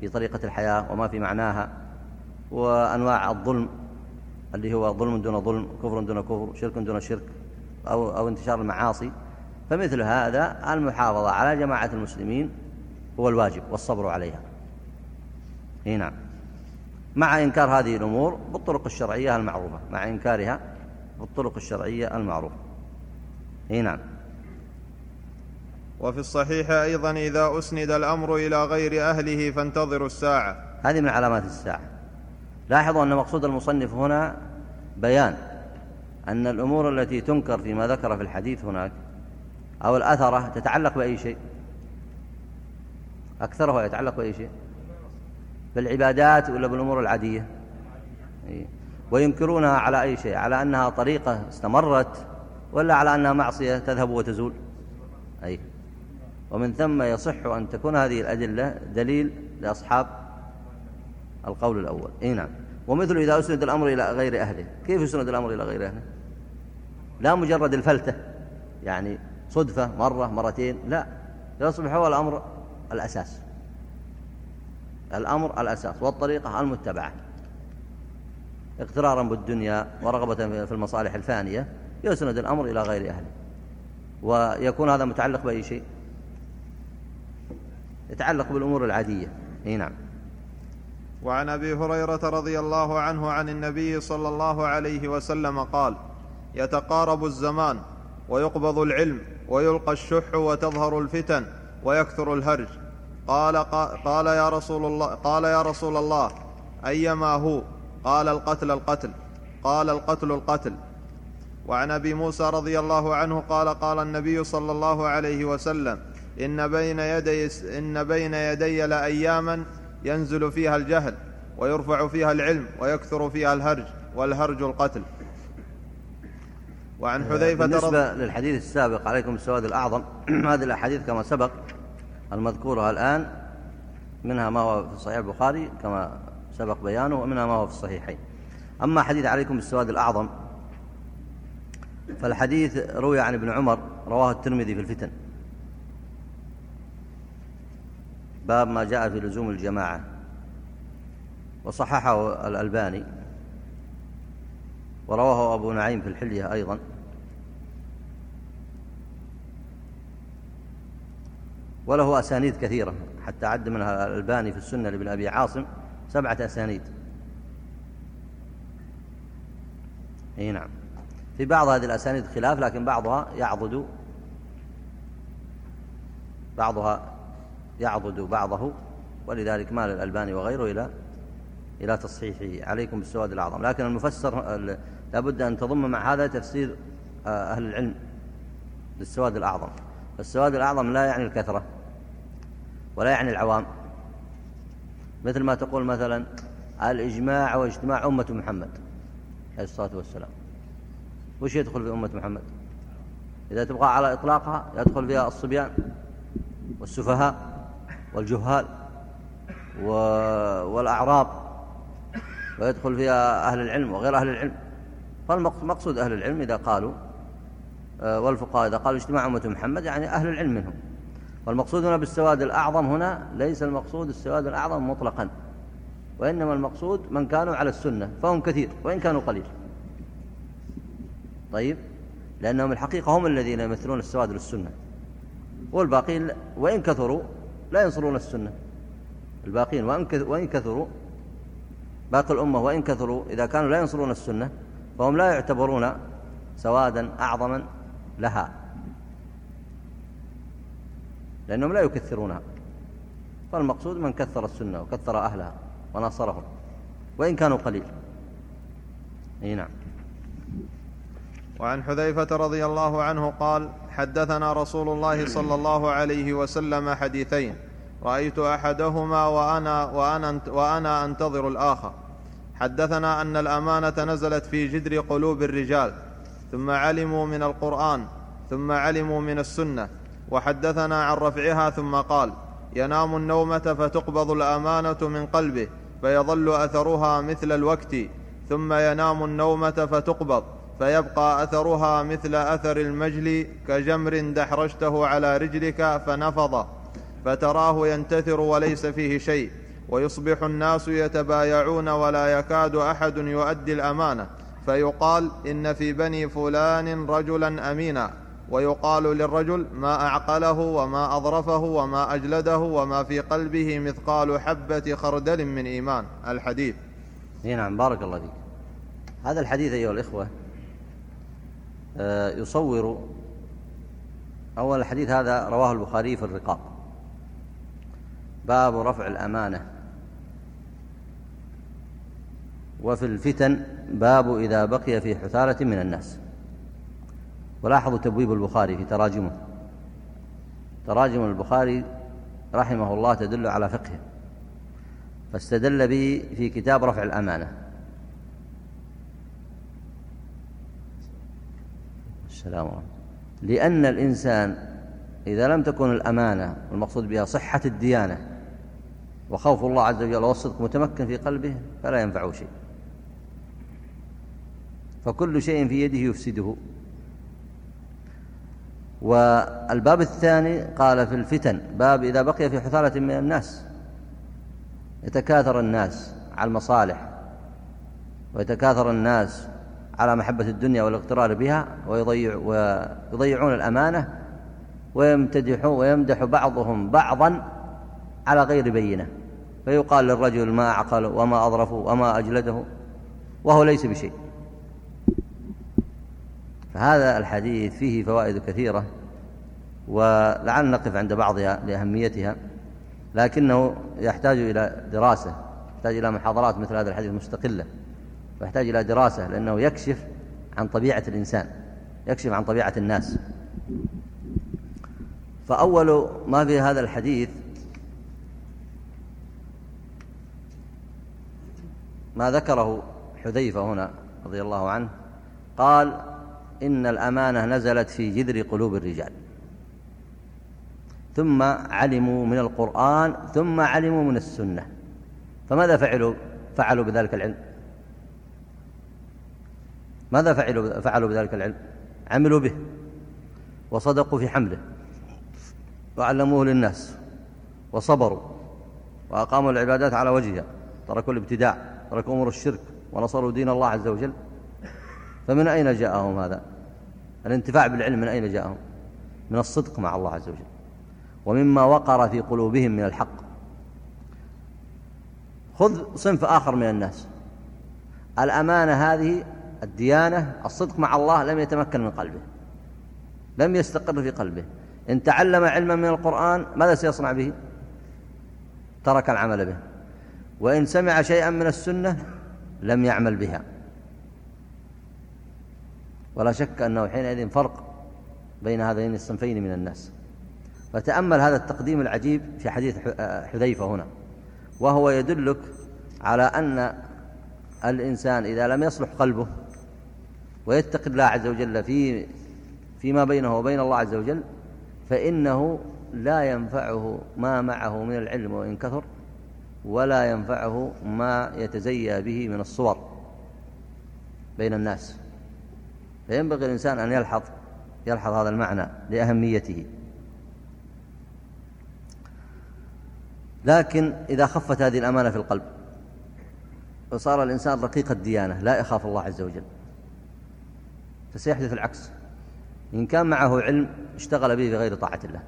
في طريقة الحياة وما في معناها وأنواع الظلم اللي هو ظلم دون ظلم كفر دون كفر شرك دون شرك أو, أو انتشار المعاصي. فمثل هذا المحافظة على جماعة المسلمين هو الواجب والصبر عليها. هنا نعم. مع إنكار هذه الأمور بالطرق الشرعية المعروفة. مع إنكارها بالطرق الشرعية المعروفة. هنا نعم. وفي الصحيح أيضا إذا أسند الأمر إلى غير أهله فانتظروا الساعة. هذه من علامات الساعة. لاحظوا أن مقصود المصنف هنا بيان أن الأمور التي تنكر فيما ذكر في الحديث هناك أو الأثرة تتعلق بأي شيء. أكثرها يتعلق بأي شيء؟ بالعبادات ولا بالأمور العادية؟ وينكرونها على أي شيء؟ على أنها طريقة استمرت ولا على أنها معصية تذهب وتزول؟ أي. ومن ثم يصح أن تكون هذه الأدلة دليل لأصحاب القول الأول. إيه نعم. ومثل إذا أسند الأمر إلى غير أهله. كيف يسند الأمر إلى غير أهله؟ لا مجرد الفلتة يعني صدفة مرة مرتين لا. يصبح هو الأمر الأساس. الأمر الأساس والطريقة المتبعة. اقترارا بالدنيا ورغبة في المصالح الفانية يسند الأمر إلى غير أهله. ويكون هذا متعلق بأي شيء؟ يتعلق بالأمور العادية. إي نعم. وعن أبي هريرة رضي الله عنه عن النبي صلى الله عليه وسلم قال يتقارب الزمان ويقبض العلم ويلقى الشح وتظهر الفتن ويكثر الهرج. قال قال يا رسول الله قال يا رسول الله أيما هو؟ قال القتل القتل. قال القتل القتل. وعن أبي موسى رضي الله عنه قال قال النبي صلى الله عليه وسلم إن بين يدي إن بين يدي لأياما ينزل فيها الجهل ويرفع فيها العلم ويكثر فيها الهرج والهرج القتل. وعن آه، حذيفة بالنسبة. للحديث السابق عليكم السواد الأعظم (clears throat) هذه الأحاديث كما سبق المذكورة الآن منها ما هو في صحيح البخاري كما سبق بيانه ومنها ما هو في الصحيحين. أما حديث عليكم السواد الأعظم فالحديث روي عن ابن عمر رواه الترمذي في الفتن. باب ما جاء في لزوم الجماعة. وصححه الألباني ورواه أبو نعيم في الحلية أيضا. وله أسانيد كثيرة حتى عد منها الألباني في السنة لابن أبي عاصم سبعة أسانيد. إي نعم. في بعض هذه الأسانيد خلاف لكن بعضها يعضد بعضها يعضد بعضه ولذلك مال الألباني وغيره إلى إلى تصحيحه عليكم بالسواد الأعظم. لكن المفسر لابد أن تضم مع هذا تفسير آه، أهل العلم للسواد الأعظم. فالسواد الأعظم لا يعني الكثرة. ولا يعني العوام. مثل ما تقول مثلا الإجماع واجتماع أمة محمد عليه الصلاة والسلام. وش يدخل في أمة محمد؟ إذا تبقى على إطلاقها يدخل فيها الصبيان والسفهاء والجهال والأعراب ويدخل فيها أهل العلم وغير أهل العلم. فالمقصود أهل العلم إذا قالوا آه، والفقهاء إذا قالوا اجتماع أمة محمد يعني أهل العلم منهم. والمقصود هنا بالسواد الأعظم هنا ليس المقصود السواد الأعظم مطلقا وإنما المقصود من كانوا على السنة فهم كثير وإن كانوا قليل. طيب لأنهم الحقيقة هم الذين يمثلون السواد للسنة. والباقين وإن كثروا لا ينصرون السنة. الباقين وإن كثروا باقي الأمة وإن كثروا إذا كانوا لا ينصرون السنة فهم لا يعتبرون سوادا أعظما لها. لأنهم لا يكثرونها. فالمقصود من كثر السنة وكثر أهلها ونصرهم وإن كانوا قليل. أي نعم. وعن حذيفة رضي الله عنه قال حدثنا رسول الله صلى الله عليه وسلم حديثين. رأيت أحدهما وأنا, وأنا, وأنا أنتظر الآخر. حدثنا أن الأمانة نزلت في جدر قلوب الرجال ثم علموا من القرآن ثم علموا من السنة وحدثنا عن رفعها ثم قال ينام النومة فتقبض الأمانة من قلبه فيظل أثرها مثل الوقت ثم ينام النومة فتقبض فيبقى أثرها مثل أثر المجل كجمر دحرجته على رجلك فنفض فتراه ينتثر وليس فيه شيء ويصبح الناس يتبايعون ولا يكاد أحد يؤدي الأمانة فيقال إن في بني فلان رجلا أمينا. ويقال للرجل ما أعقله وما أظرفه وما أجلده وما في قلبه مثقال حبة خردل من إيمان. الحديث. نعم بارك الله فيك. هذا الحديث أيها الإخوة آه، يصور أول الحديث هذا رواه البخاري في الرقاق باب رفع الأمانة. وفي الفتن باب إذا بقي في حثالة من الناس. ولاحظوا تبويب البخاري في تراجمه. تراجم البخاري رحمه الله تدل على فقهه. فاستدل به في كتاب رفع الأمانة. السلام عليكم. لأن الإنسان إذا لم تكن الأمانة المقصود بها صحة الديانة وخوف الله عز وجل والصدق متمكن في قلبه فلا ينفعه شيء. فكل شيء في يده يفسده. والباب الثاني قال في الفتن باب إذا بقي في حثالة من الناس يتكاثر الناس على المصالح ويتكاثر الناس على محبة الدنيا والاغترار بها ويضيع ويضيعون الأمانة ويمتدحون ويمدح بعضهم بعضا على غير بينة. فيقال للرجل ما أعقل وما أظرف وما أجلده وهو ليس بشيء. فهذا الحديث فيه فوائد كثيرة ولعل نقف عند بعضها لأهميتها لكنه يحتاج إلى دراسة يحتاج إلى محاضرات مثل هذا الحديث مستقلة ويحتاج إلى دراسة لأنه يكشف عن طبيعة الإنسان يكشف عن طبيعة الناس. فأول ما في هذا الحديث ما ذكره حذيفة هنا رضي الله عنه قال إن الأمانة نزلت في جذر قلوب الرجال. ثم علموا من القرآن ثم علموا من السنة. فماذا فعلوا؟ فعلوا بذلك العلم. ماذا فعلوا, فعلوا بذلك العلم. عملوا به. وصدقوا في حمله. وعلموه للناس. وصبروا. وأقاموا العبادات على وجهها. تركوا الابتداع. تركوا أمور الشرك. ونصروا دين الله عز وجل. فمن أين جاءهم هذا؟ الانتفاع بالعلم من أين جاءهم؟ من الصدق مع الله عز وجل. ومما وقر في قلوبهم من الحق. خذ صنف آخر من الناس. الأمانة هذه الديانة الصدق مع الله لم يتمكن من قلبه. لم يستقر في قلبه. إن تعلم علما من القرآن ماذا سيصنع به؟ ترك العمل به. وإن سمع شيئا من السنة لم يعمل بها. ولا شك أنه حينئذ فرق بين هذين الصنفين من الناس. فتأمل هذا التقديم العجيب في حديث حذيفة هنا. وهو يدلك على أن الإنسان إذا لم يصلح قلبه ويتقي الله عز وجل في فيما بينه وبين الله عز وجل فإنه لا ينفعه ما معه من العلم وإن كثر ولا ينفعه ما يتزيى به من الصور بين الناس. فينبغي الإنسان أن يلحظ يلحظ هذا المعنى لأهميته. لكن إذا خفت هذه الأمانة في القلب وصار الإنسان رقيق الديانة لا يخاف الله عز وجل. فسيحدث العكس. إن كان معه علم اشتغل به بغير طاعة الله.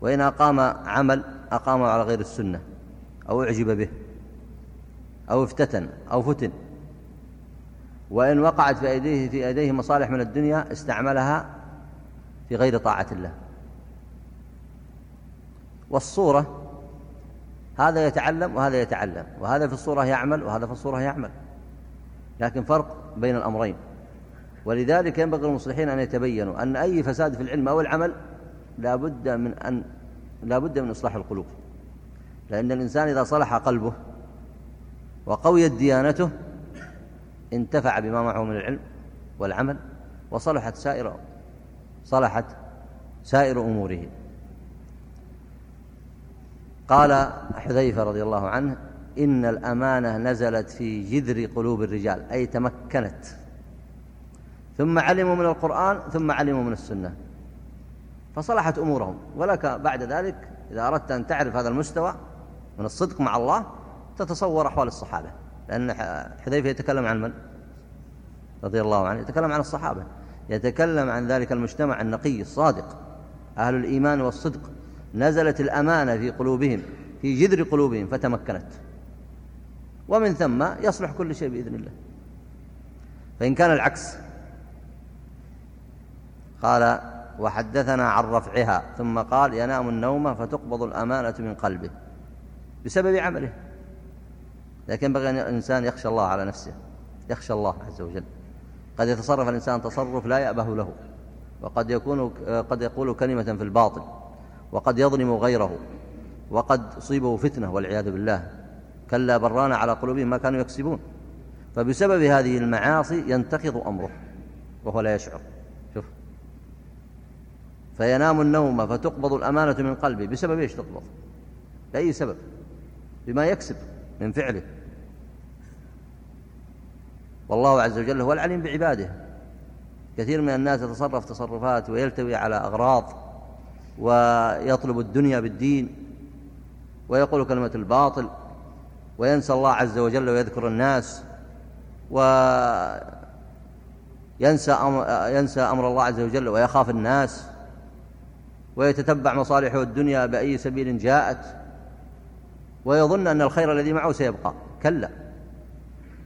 وإن أقام عمل أقامه على غير السنة أو أعجب به أو افتتن أو فتن وإن وقعت في أيديه في أيديه مصالح من الدنيا استعملها في غير طاعة الله. والصورة هذا يتعلم وهذا يتعلم وهذا في الصورة يعمل وهذا في الصورة يعمل. لكن فرق بين الأمرين. ولذلك ينبغي المصلحين أن يتبينوا أن أي فساد في العلم أو العمل لا بد من أن لا بد من إصلاح القلوب. لأن الإنسان إذا صلح قلبه وقويت ديانته انتفع بما معه من العلم والعمل وصلحت سائر صلحت سائر أموره. قال حذيفة رضي الله عنه إن الأمانة نزلت في جذر قلوب الرجال أي تمكنت. ثم علموا من القرآن ثم علموا من السنة. فصلحت أمورهم. ولك بعد ذلك إذا أردت أن تعرف هذا المستوى من الصدق مع الله تتصور أحوال الصحابة. لأن حذيفة يتكلم عن من؟ رضي الله عنه. يتكلم عن الصحابة. يتكلم عن ذلك المجتمع النقي الصادق. أهل الإيمان والصدق. نزلت الأمانة في قلوبهم في جذر قلوبهم فتمكنت. ومن ثم يصلح كل شيء بإذن الله. فإن كان العكس. قال وحدثنا عن رفعها ثم قال ينام النوم فتقبض الأمانة من قلبه. بسبب عمله. لكن بغي أن الإنسان يخشى الله على نفسه يخشى الله عز وجل. قد يتصرف الإنسان تصرف لا يأبه له وقد يكون قد يقول كلمة في الباطل وقد يظلم غيره وقد تصيبه فتنة والعياذ بالله. كلا بران على قلوبهم ما كانوا يكسبون. فبسبب هذه المعاصي ينتقض أمره وهو لا يشعر. شوف. فينام النوم فتقبض الأمانة من قلبه. بسبب إيش تقبض؟ بأي سبب؟ بما يكسب. من فعله. والله عز وجل هو العليم بعباده. كثير من الناس يتصرف تصرفات ويلتوي على أغراض ويطلب الدنيا بالدين ويقول كلمة الباطل وينسى الله عز وجل ويذكر الناس وينسى أمر, ينسى أمر الله عز وجل ويخاف الناس ويتتبع مصالحه الدنيا بأي سبيل جاءت. ويظن أن الخير الذي معه سيبقى. كلا.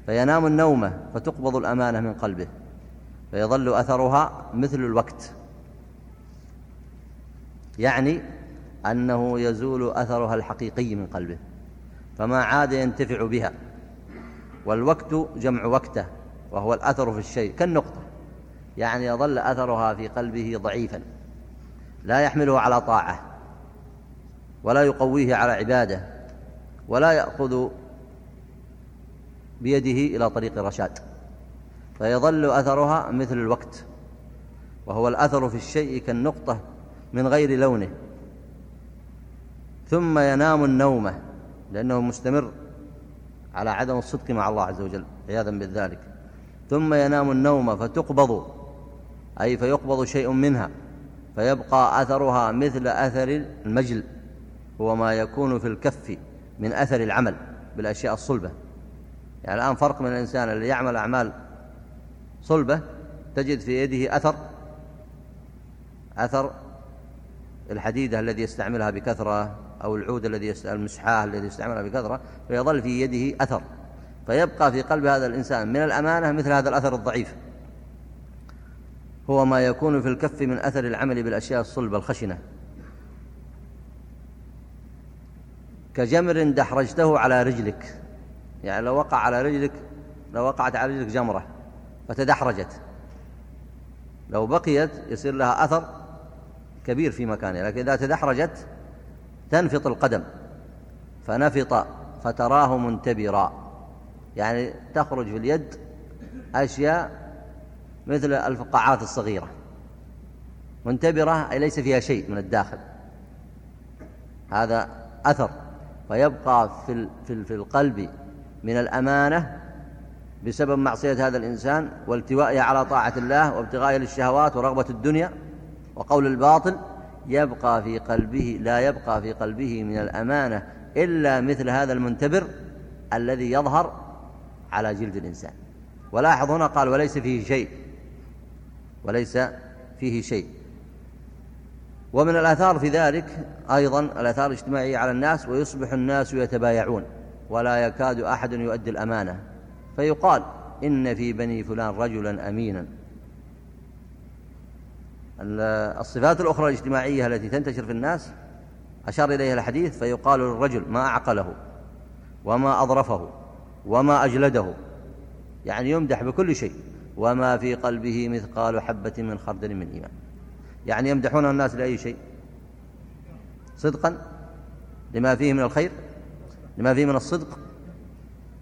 فينام النومة فتقبض الأمانة من قلبه. فيظل أثرها مثل الوقت. يعني أنه يزول أثرها الحقيقي من قلبه. فما عاد ينتفع بها. والوقت جمع وقته وهو الأثر في الشيء كالنقطة. يعني يظل أثرها في قلبه ضعيفا. لا يحمله على طاعة ولا يقويه على عبادة ولا يأخذ بيده إلى طريق الرشاد فيظل أثرها مثل الوقت وهو الأثر في الشيء كالنقطة من غير لونه. ثم ينام النومة لأنه مستمر على عدم الصدق مع الله عز وجل عياذا بذلك ثم ينام النوم فتقبض أي فيقبض شيء منها فيبقى أثرها مثل أثر المجل هو ما يكون في الكف. من أثر العمل بالأشياء الصلبة. يعني الآن فرق من الإنسان اللي يعمل أعمال صلبة تجد في يده أثر أثر الحديدة الذي يستعملها بكثرة أو العود الذي المسحاة الذي يستعملها بكثرة فيظل في يده أثر. فيبقى في قلب هذا الإنسان من الأمانة مثل هذا الأثر الضعيف. هو ما يكون في الكف من أثر العمل بالأشياء الصلبة الخشنة. كجمر دحرجته على رجلك. يعني لو وقع على رجلك لو وقعت على رجلك جمرة فتدحرجت. لو بقيت يصير لها أثر كبير في مكانها لكن إذا تدحرجت تنفط القدم فنفط فتراه منتبرا. يعني تخرج في اليد أشياء مثل الفقاعات الصغيرة. منتبرة أي ليس فيها شيء من الداخل. هذا أثر. فيبقى في في القلب من الأمانة بسبب معصية هذا الإنسان والتوائه على طاعة الله وابتغائه للشهوات ورغبة الدنيا وقول الباطل يبقى في قلبه لا يبقى في قلبه من الأمانة إلا مثل هذا المنتبر الذي يظهر على جلد الإنسان. ولاحظ هنا قال وليس فيه شيء وليس فيه شيء. ومن الآثار في ذلك أيضا الآثار الاجتماعية على الناس ويصبح الناس يتبايعون ولا يكاد أحد يؤدي الأمانة. فيقال إن في بني فلان رجلا أمينا. الصفات الأخرى الاجتماعية التي تنتشر في الناس أشار إليها الحديث فيقال للرجل ما أعقله وما أظرفه وما أجلده. يعني يمدح بكل شيء وما في قلبه مثقال حبة من خردل من إيمان. يعني يمدحون الناس لأي شيء. صدقا لما فيه من الخير لما فيه من الصدق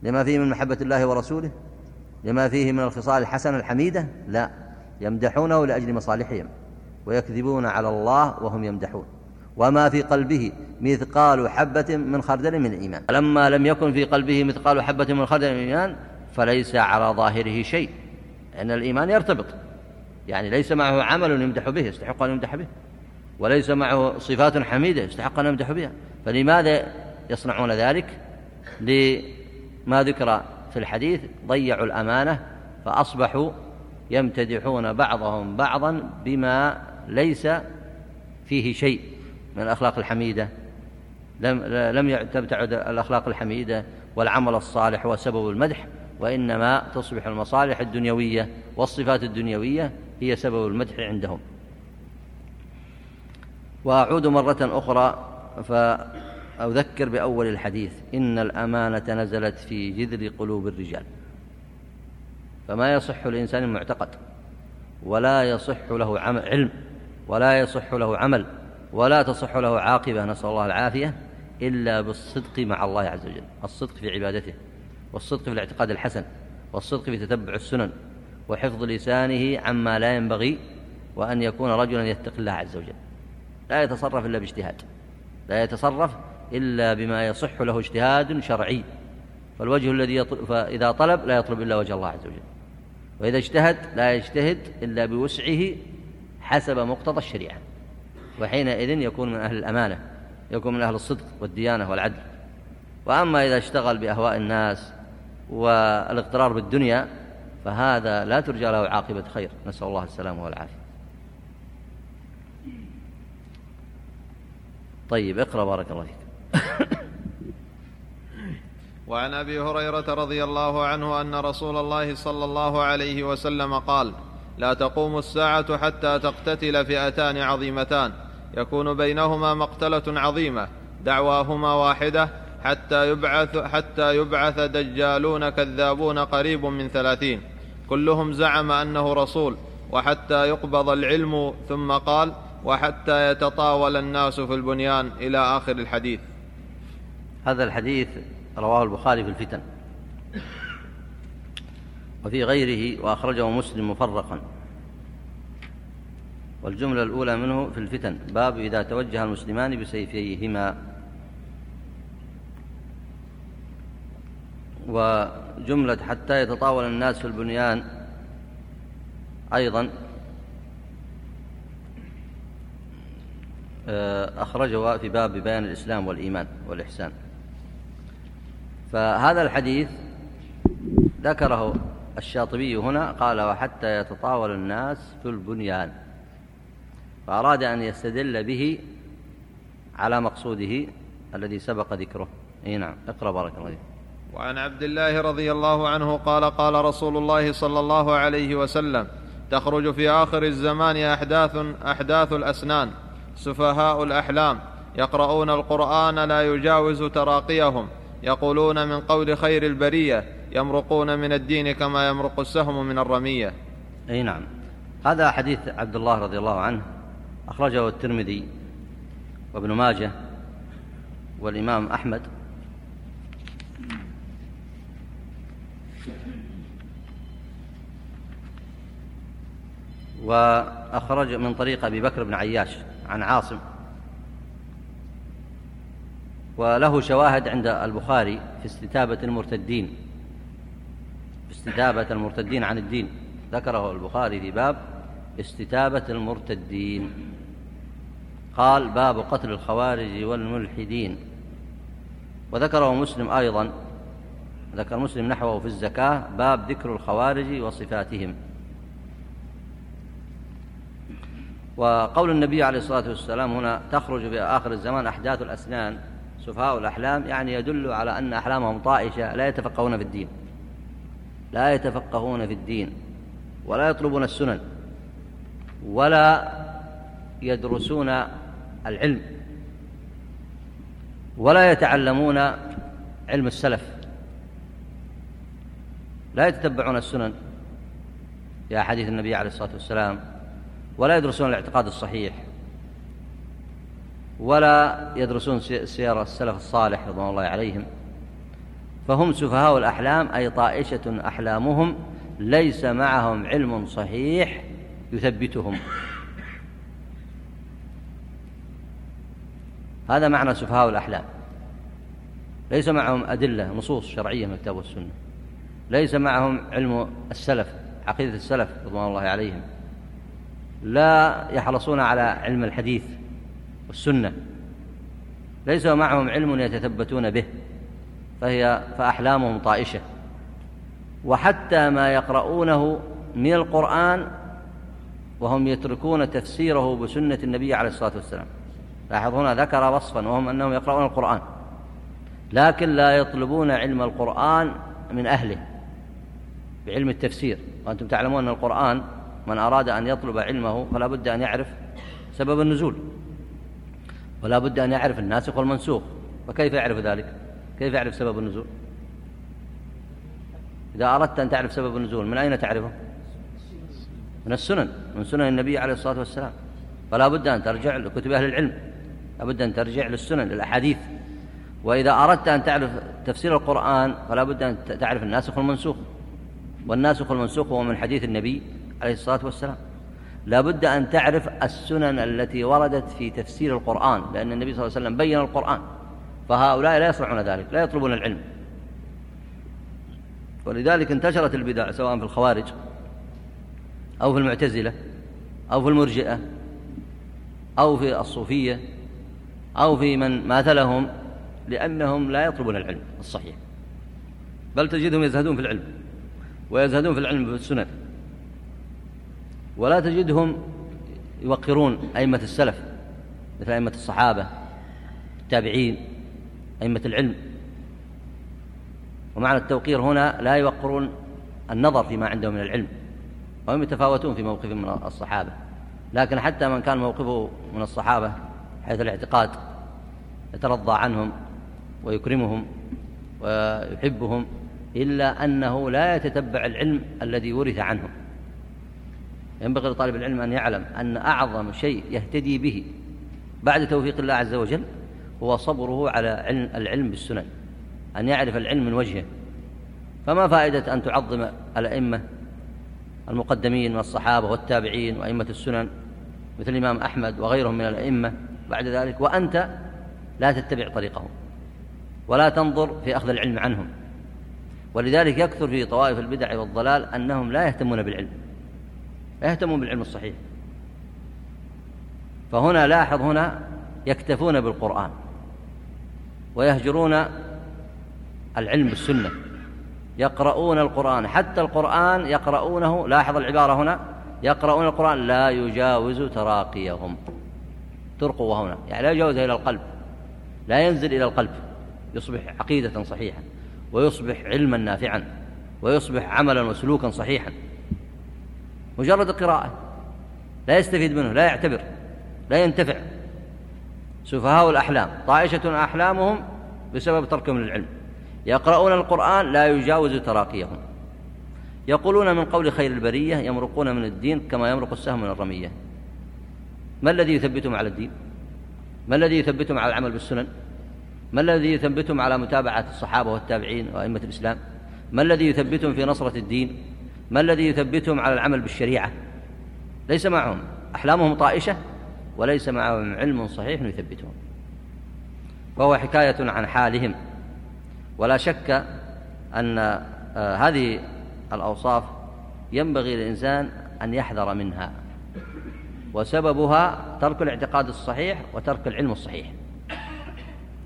لما فيه من محبة الله ورسوله لما فيه من الخصال الحسنة الحميدة لا. يمدحونه لأجل مصالحهم ويكذبون على الله وهم يمدحون. وما في قلبه مثقال حبة من خردل من الإيمان لما لم يكن في قلبه مثقال حبة من خردل من الإيمان فليس على ظاهره شيء. لأن الإيمان يرتبط. يعني ليس معه عمل يمدح به يستحق أن يمدح به. وليس معه صفات حميدة يستحق أن يمدح بها. فلماذا يصنعون ذلك؟ لما ذكر في الحديث ضيعوا الأمانة فأصبحوا يمتدحون بعضهم بعضا بما ليس فيه شيء من الأخلاق الحميدة. لم لم تبتعد الأخلاق الحميدة والعمل الصالح هو سبب المدح وإنما تصبح المصالح الدنيوية والصفات الدنيوية هي سبب المدح عندهم. وأعود مرة أخرى فأذكر بأول الحديث إن الأمانة نزلت في جذر قلوب الرجال. فما يصح لإنسان معتقد ولا يصح له علم ولا يصح له عمل ولا تصح له عاقبة نسأل الله العافية إلا بالصدق مع الله عز وجل. الصدق في عبادته والصدق في الاعتقاد الحسن والصدق في تتبع السنن. وحفظ لسانه عما لا ينبغي وأن يكون رجلا يتقي الله عز وجل. لا يتصرف إلا باجتهاد. لا يتصرف إلا بما يصح له اجتهاد شرعي. فالوجه الذي يطلب فإذا طلب لا يطلب إلا وجه الله عز وجل. وإذا اجتهد لا يجتهد إلا بوسعه حسب مقتضى الشريعة. وحينئذ يكون من أهل الأمانة يكون من أهل الصدق والديانة والعدل. وأما إذا اشتغل بأهواء الناس والاغترار بالدنيا فهذا لا ترجى له عاقبة خير. نسأل الله السلامة والعافية. طيب اقرأ بارك الله فيك. (coughs) وعن أبي هريرة رضي الله عنه أن رسول الله صلى الله عليه وسلم قال لا تقوم الساعة حتى تقتتل فئتان عظيمتان. يكون بينهما مقتلة عظيمة دعواهما واحدة حتى يبعث حتى يبعث دجالون كذابون قريب من ثلاثين. كلهم زعم أنه رسول وحتى يقبض العلم ثم قال وحتى يتطاول الناس في البنيان إلى آخر الحديث. هذا الحديث رواه البخاري في الفتن. وفي غيره وأخرجه مسلم مفرقا. والجملة الأولى منه في الفتن باب إذا توجه المسلمان بسيفيهما. وجملة حتى يتطاول الناس في البنيان أيضا. آه، أخرجه في باب بيان الإسلام والإيمان والإحسان. فهذا الحديث ذكره الشاطبي هنا قال وحتى يتطاول الناس في البنيان فأراد أن يستدل به على مقصوده الذي سبق ذكره. إي نعم. اقرأ بارك الله فيك. وعن عبد الله رضي الله عنه قال قال رسول الله صلى الله عليه وسلم تخرج في آخر الزمان أحداث أحداث الأسنان. سفهاء الأحلام يقرؤون القرآن لا يجاوز تراقيهم. يقولون من قول خير البرية يمرقون من الدين كما يمرق السهم من الرمية. أي نعم. هذا حديث عبد الله رضي الله عنه أخرجه الترمذي وابن ماجه والإمام أحمد وأخرج من طريق أبي بكر بن عياش عن عاصم. وله شواهد عند البخاري في استتابة المرتدين في استتابة المرتدين عن الدين. ذكره البخاري في باب استتابة المرتدين. قال باب قتل الخوارج والملحدين. وذكره مسلم أيضا ذكر مسلم نحوه في الزكاة. باب ذكر الخوارج وصفاتهم. وقول النبي عليه الصلاة والسلام هنا تخرج في آخر الزمان أحداث الأسنان سفهاء الأحلام يعني يدل على أن أحلامهم طائشة لا يتفقهون في الدين. لا يتفقهون في الدين ولا يطلبون السنن ولا يدرسون العلم ولا يتعلمون علم السلف. لا يتتبعون السنن. يا حديث النبي عليه الصلاة والسلام ولا يدرسون الاعتقاد الصحيح ولا يدرسون سير السلف الصالح رضوان الله عليهم. فهم سفهاء الأحلام أي طائشة أحلامهم ليس معهم علم صحيح يثبتهم. هذا معنى سفهاء الأحلام. ليس معهم أدلة نصوص شرعية من الكتاب والسنة. ليس معهم علم السلف عقيدة السلف رضوان الله عليهم. لا يحرصون على علم الحديث والسنة. ليس معهم علم يتثبتون به فهي فأحلامهم طائشة. وحتى ما يقرؤونه من القرآن وهم يتركون تفسيره بسنة النبي عليه الصلاة والسلام. لاحظ هنا ذكر وصفا وهم أنهم يقرؤون القرآن. لكن لا يطلبون علم القرآن من أهله بعلم التفسير. وأنتم تعلمون أن القرآن من أراد أن يطلب علمه فلا بد أن يعرف سبب النزول ولا بد أن يعرف الناسخ والمنسوخ فكيف يعرف ذلك؟ كيف يعرف سبب النزول؟ إذا أردت أن تعرف سبب النزول من أين تعرفه؟ من السنن من سنن النبي عليه الصلاة والسلام. فلا بد أن ترجع لكتب أهل العلم لا بد أن ترجع للسنن للأحاديث. وإذا أردت أن تعرف تفسير القرآن فلا بد أن تعرف الناسخ والمنسوخ. والناسخ والمنسوخ هو من حديث النبي عليه الصلاة والسلام. لا بد أن تعرف السنن التي وردت في تفسير القرآن لأن النبي صلى الله عليه وسلم بين القرآن فهؤلاء لا يصنعون ذلك لا يطلبون العلم. ولذلك انتشرت البدع سواء في الخوارج أو في المعتزلة أو في المرجئة أو في الصوفية أو في من ماثلهم لأنهم لا يطلبون العلم الصحيح. بل تجدهم يزهدون في العلم ويزهدون في العلم في السنن. ولا تجدهم يوقرون أئمة السلف مثل أئمة الصحابة التابعين أئمة العلم. ومعنى التوقير هنا لا يوقرون النظر فيما عندهم من العلم وهم يتفاوتون في موقفهم من الصحابة. لكن حتى من كان موقفه من الصحابة حيث الاعتقاد يترضى عنهم ويكرمهم ويحبهم إلا أنه لا يتتبع العلم الذي ورث عنهم. ينبغي لطالب العلم أن يعلم أن أعظم شيء يهتدي به بعد توفيق الله عز وجل هو صبره على علم العلم بالسنن أن يعرف العلم من وجهه. فما فائدة أن تعظم الأئمة المقدمين من الصحابة والتابعين وأئمة السنن مثل الإمام أحمد وغيرهم من الأئمة بعد ذلك وأنت لا تتبع طريقهم ولا تنظر في أخذ العلم عنهم. ولذلك يكثر في طوائف البدع والضلال أنهم لا يهتمون بالعلم. يهتمون بالعلم الصحيح. فهنا لاحظ هنا يكتفون بالقرآن ويهجرون العلم بالسنة يقرؤون القرآن حتى القرآن يقرؤونه لاحظ العبارة هنا يقرؤون القرآن لا يجاوز تراقيهم. ترقوا هنا يعني لا يجاوز إلى القلب لا ينزل إلى القلب يصبح عقيدة صحيحة ويصبح علما نافعا ويصبح عملا وسلوكا صحيحا. مجرد القراءة لا يستفيد منه لا يعتبر لا ينتفع. سفهاء الأحلام طائشة أحلامهم بسبب تركهم للعلم. يقرؤون القرآن لا يجاوز تراقيهم. يقولون من قول خير البرية يمرقون من الدين كما يمرق السهم من الرمية. ما الذي يثبتهم على الدين؟ ما الذي يثبتهم على العمل بالسنن؟ ما الذي يثبتهم على متابعة الصحابة والتابعين وأئمة الإسلام؟ ما الذي يثبتهم في نصرة الدين؟ ما الذي يثبتهم على العمل بالشريعة؟ ليس معهم. أحلامهم طائشة وليس معهم علم صحيح يثبتهم. فهو حكاية عن حالهم. ولا شك أن آه، هذه الأوصاف ينبغي للإنسان أن يحذر منها. وسببها ترك الاعتقاد الصحيح وترك العلم الصحيح.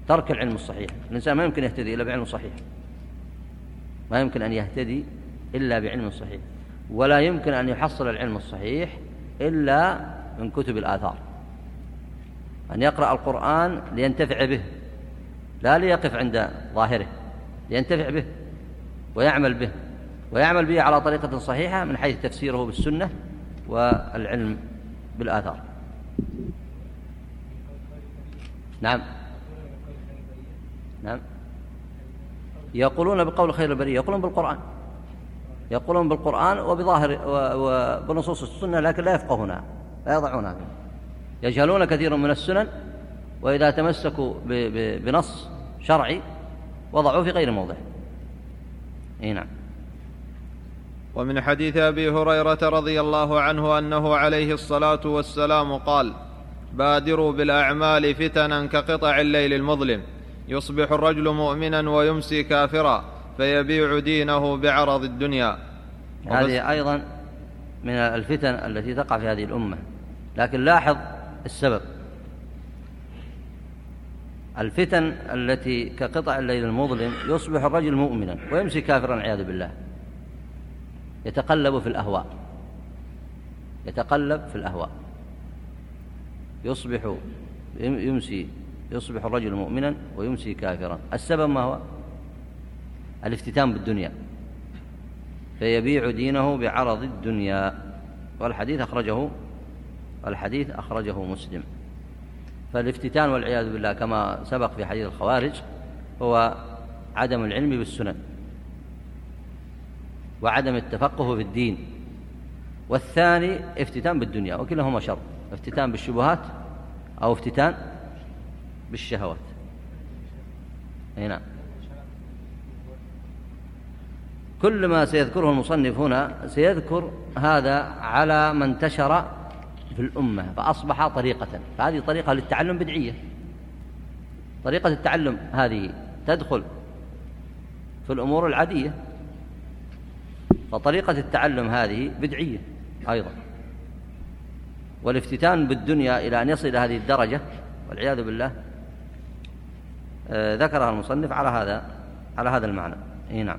ترك العلم الصحيح. الإنسان ما يمكن يهتدي إلا بعلم صحيح. ما يمكن أن يهتدي إلا بعلم صحيح. ولا يمكن أن يحصل العلم الصحيح إلا من كتب الآثار. أن يقرأ القرآن لينتفع به. لا ليقف عند ظاهره لينتفع به ويعمل به. ويعمل به على طريقة صحيحة من حيث تفسيره بالسنة والعلم بالآثار. نعم. نعم. يقولون بقول خير البرية يقولون بالقرآن. يقولون بالقرآن وبظاهر وبنصوص السنة لكن لا يفقهونها لا يضعونها يجهلون كثير من السنن وإذا تمسكوا بنص شرعي وضعوه في غير موضعه إي نعم. ومن حديث أبي هريرة رضي الله عنه أنه عليه الصلاة والسلام قال بادروا بالأعمال فتنا كقطع الليل المظلم. يصبح الرجل مؤمنا ويمسي كافرا. فيبيع دينه بعرض الدنيا. هذه أيضا من الفتن التي تقع في هذه الأمة. لكن لاحظ السبب. الفتن التي كقطع الليل المظلم يصبح الرجل مؤمنا ويمسي كافرا والعياذ بالله. يتقلب في الأهواء. يتقلب في الأهواء. يصبح يمسي يصبح الرجل مؤمنا ويمسي كافرا. السبب ما هو؟ الافتتان بالدنيا فيبيع دينه بعرض الدنيا. والحديث أخرجه الحديث أخرجه مسلم. فالافتتان والعياذ بالله كما سبق في حديث الخوارج هو عدم العلم بالسنن وعدم التفقه في الدين. والثاني افتتان بالدنيا وكلاهما شر افتتان بالشبهات أو افتتان بالشهوات. نعم. كل ما سيذكره المصنف هنا سيذكر هذا على ما انتشر في الأمة فأصبح طريقة فهذه طريقة للتعلم بدعية. طريقة التعلم هذه تدخل في الأمور العادية فطريقة التعلم هذه بدعية أيضا. والافتتان بالدنيا إلى أن يصل هذه الدرجة والعياذ بالله آه، ذكرها المصنف على هذا على هذا المعنى. نعم.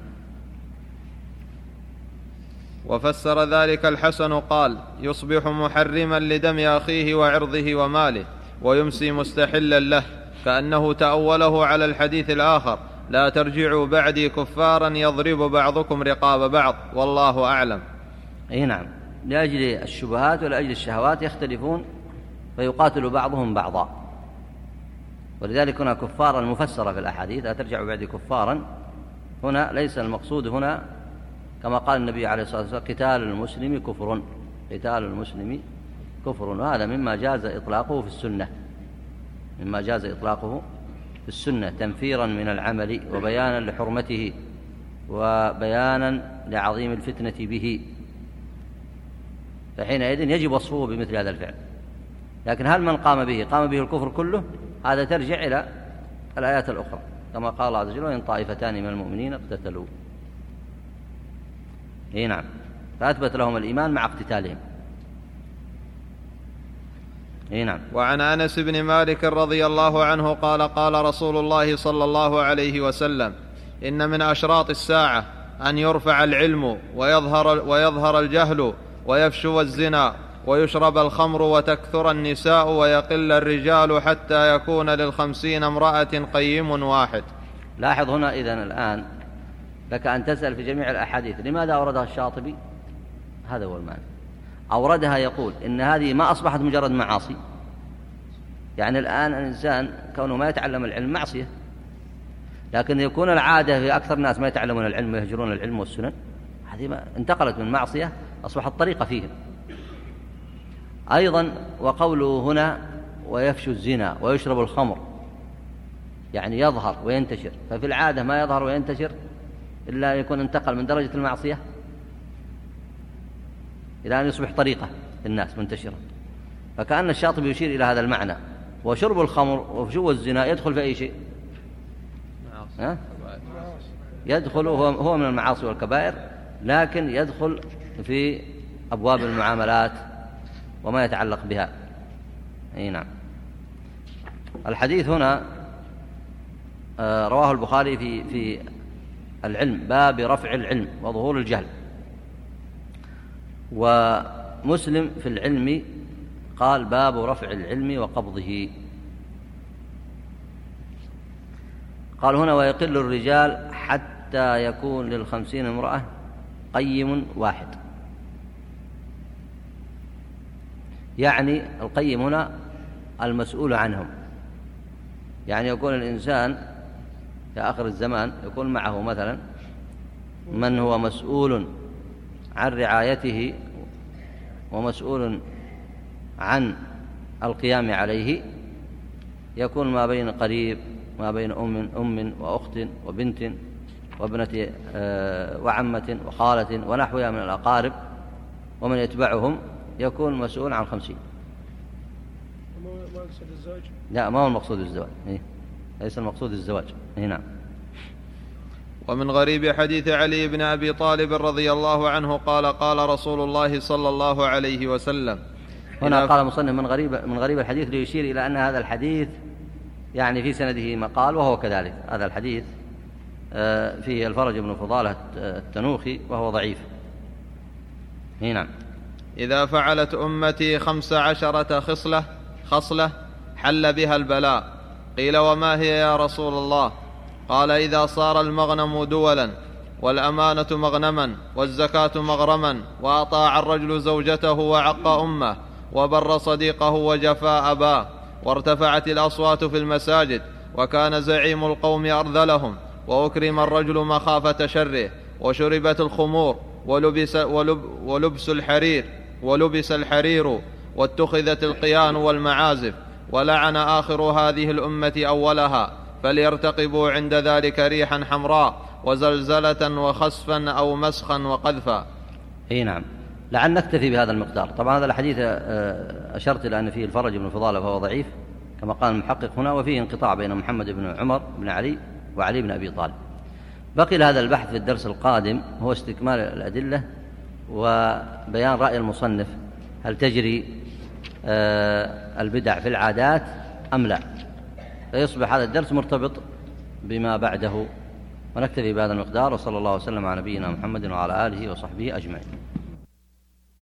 وفسر ذلك الحسن قال يصبح محرما لدم أخيه وعرضه وماله ويمسي مستحلا له كأنه تأوله على الحديث الآخر لا ترجعوا بعدي كفارا يضرب بعضكم رقاب بعض والله أعلم. أي نعم. لأجل الشبهات ولأجل الشهوات يختلفون فيقاتل بعضهم بعضا. ولذلك هنا كفارا مفسرة في الأحاديث لا ترجعوا بعدي كفارا هنا ليس المقصود هنا كما قال النبي عليه الصلاة والسلام قتال المسلم كفر. قتال المسلم كفر. وهذا مما جاز إطلاقه في السنة. مما جاز إطلاقه في السنة تنفيرا من العمل وبيانا لحرمته وبيانا لعظيم الفتنة به. فحينئذ يجب وصفه بمثل هذا الفعل. لكن هل من قام به؟ قام به الكفر كله؟ هذا ترجع إلى الآيات الأخرى. كما قال الله عز وجل وإن طائفتان من المؤمنين اقتتلوا. إي نعم. فأثبت لهم الإيمان مع اقتتالهم. إي نعم. وعن أنس بن مالك رضي الله عنه قال قال رسول الله صلى الله عليه وسلم إن من أشراط الساعة أن يرفع العلم ويظهر ويظهر الجهل ويفشو الزنا ويشرب الخمر وتكثر النساء ويقل الرجال حتى يكون للخمسين امرأة قيم واحد. لاحظ هنا إذن الآن لك أن تسأل في جميع الأحاديث. لماذا أوردها الشاطبي؟ هذا هو المعنى. أوردها يقول إن هذه ما أصبحت مجرد معاصي. يعني الآن الإنسان كونه ما يتعلم العلم معصية. لكن يكون العادة في أكثر الناس ما يتعلمون العلم ويهجرون العلم والسنن هذه ما انتقلت من معصية أصبحت طريقة فيهم أيضا وقوله هنا ويفشو الزنا ويشرب الخمر يعني يظهر وينتشر. ففي العادة ما يظهر وينتشر إلا يكون انتقل من درجة المعصية إلى أن يصبح طريقة للناس منتشرة. فكأن الشاطبي يشير إلى هذا المعنى. وشرب الخمر وفشو الزنا؟ يدخل في أي شيء؟ ها؟ يدخل هو, هو من المعاصي والكبائر لكن يدخل في أبواب المعاملات وما يتعلق بها. أي نعم. الحديث هنا آه، رواه البخاري في في العلم باب رفع العلم وظهور الجهل. ومسلم في العلم قال باب رفع العلم وقبضه. قال هنا ويقل الرجال حتى يكون للخمسين امرأة قيم واحد. يعني القيم هنا المسؤول عنهم. يعني يكون الإنسان آخر الزمان يكون معه مثلا من هو مسؤول عن رعايته ومسؤول عن القيام عليه يكون ما بين قريب ما بين أم أم وأخت وبنت وابنة آه، وعمة وخالة ونحوها من الأقارب ومن يتبعهم يكون مسؤول عن خمسين. لا ما هو المقصود الزواج. إيه؟ ليس المقصود الزواج. إيه نعم. ومن غريب حديث علي بن أبي طالب رضي الله عنه قال قال رسول الله صلى الله عليه وسلم. هنا قال مصنف من غريب من غريب الحديث ليشير إلى أن هذا الحديث يعني في سنده مقال وهو كذلك. هذا الحديث آه، فيه الفرج بن فضالة التنوخي وهو ضعيف. هنا نعم. إذا فعلت أمتي خمس عشرة خصلة خصلة حل بها البلاء. قيل وما هي يا رسول الله؟ قال إذا صار المغنم دولا والأمانة مغنما والزكاة مغرما وأطاع الرجل زوجته وعق أمه وبر صديقه وجفا أباه وارتفعت الأصوات في المساجد وكان زعيم القوم أرذلهم وأكرم الرجل مخافة شره وشربت الخمور ولبس, ولب ولبس الحرير ولبس الحرير واتخذت القيان والمعازف ولعن آخر هذه الأمة أولها. فليرتقبوا عند ذلك ريحا حمراء وزلزلة وخسفا أو مسخا وقذفا. إي نعم. لعل نكتفي بهذا المقدار. طبعا هذا الحديث آه، أشرت إلى أن فيه الفرج بن فضالة فهو ضعيف. كما قال المحقق هنا وفيه انقطاع بين محمد بن عمر بن علي وعلي بن أبي طالب. بقي هذا البحث في الدرس القادم هو استكمال الأدلة وبيان رأي المصنف. هل تجري آه، البدع في العادات أم لا؟ فيصبح هذا الدرس مرتبط بما بعده ونكتفي بهذا المقدار وصلى الله وسلم على نبينا محمد وعلى آله وصحبه أجمعين.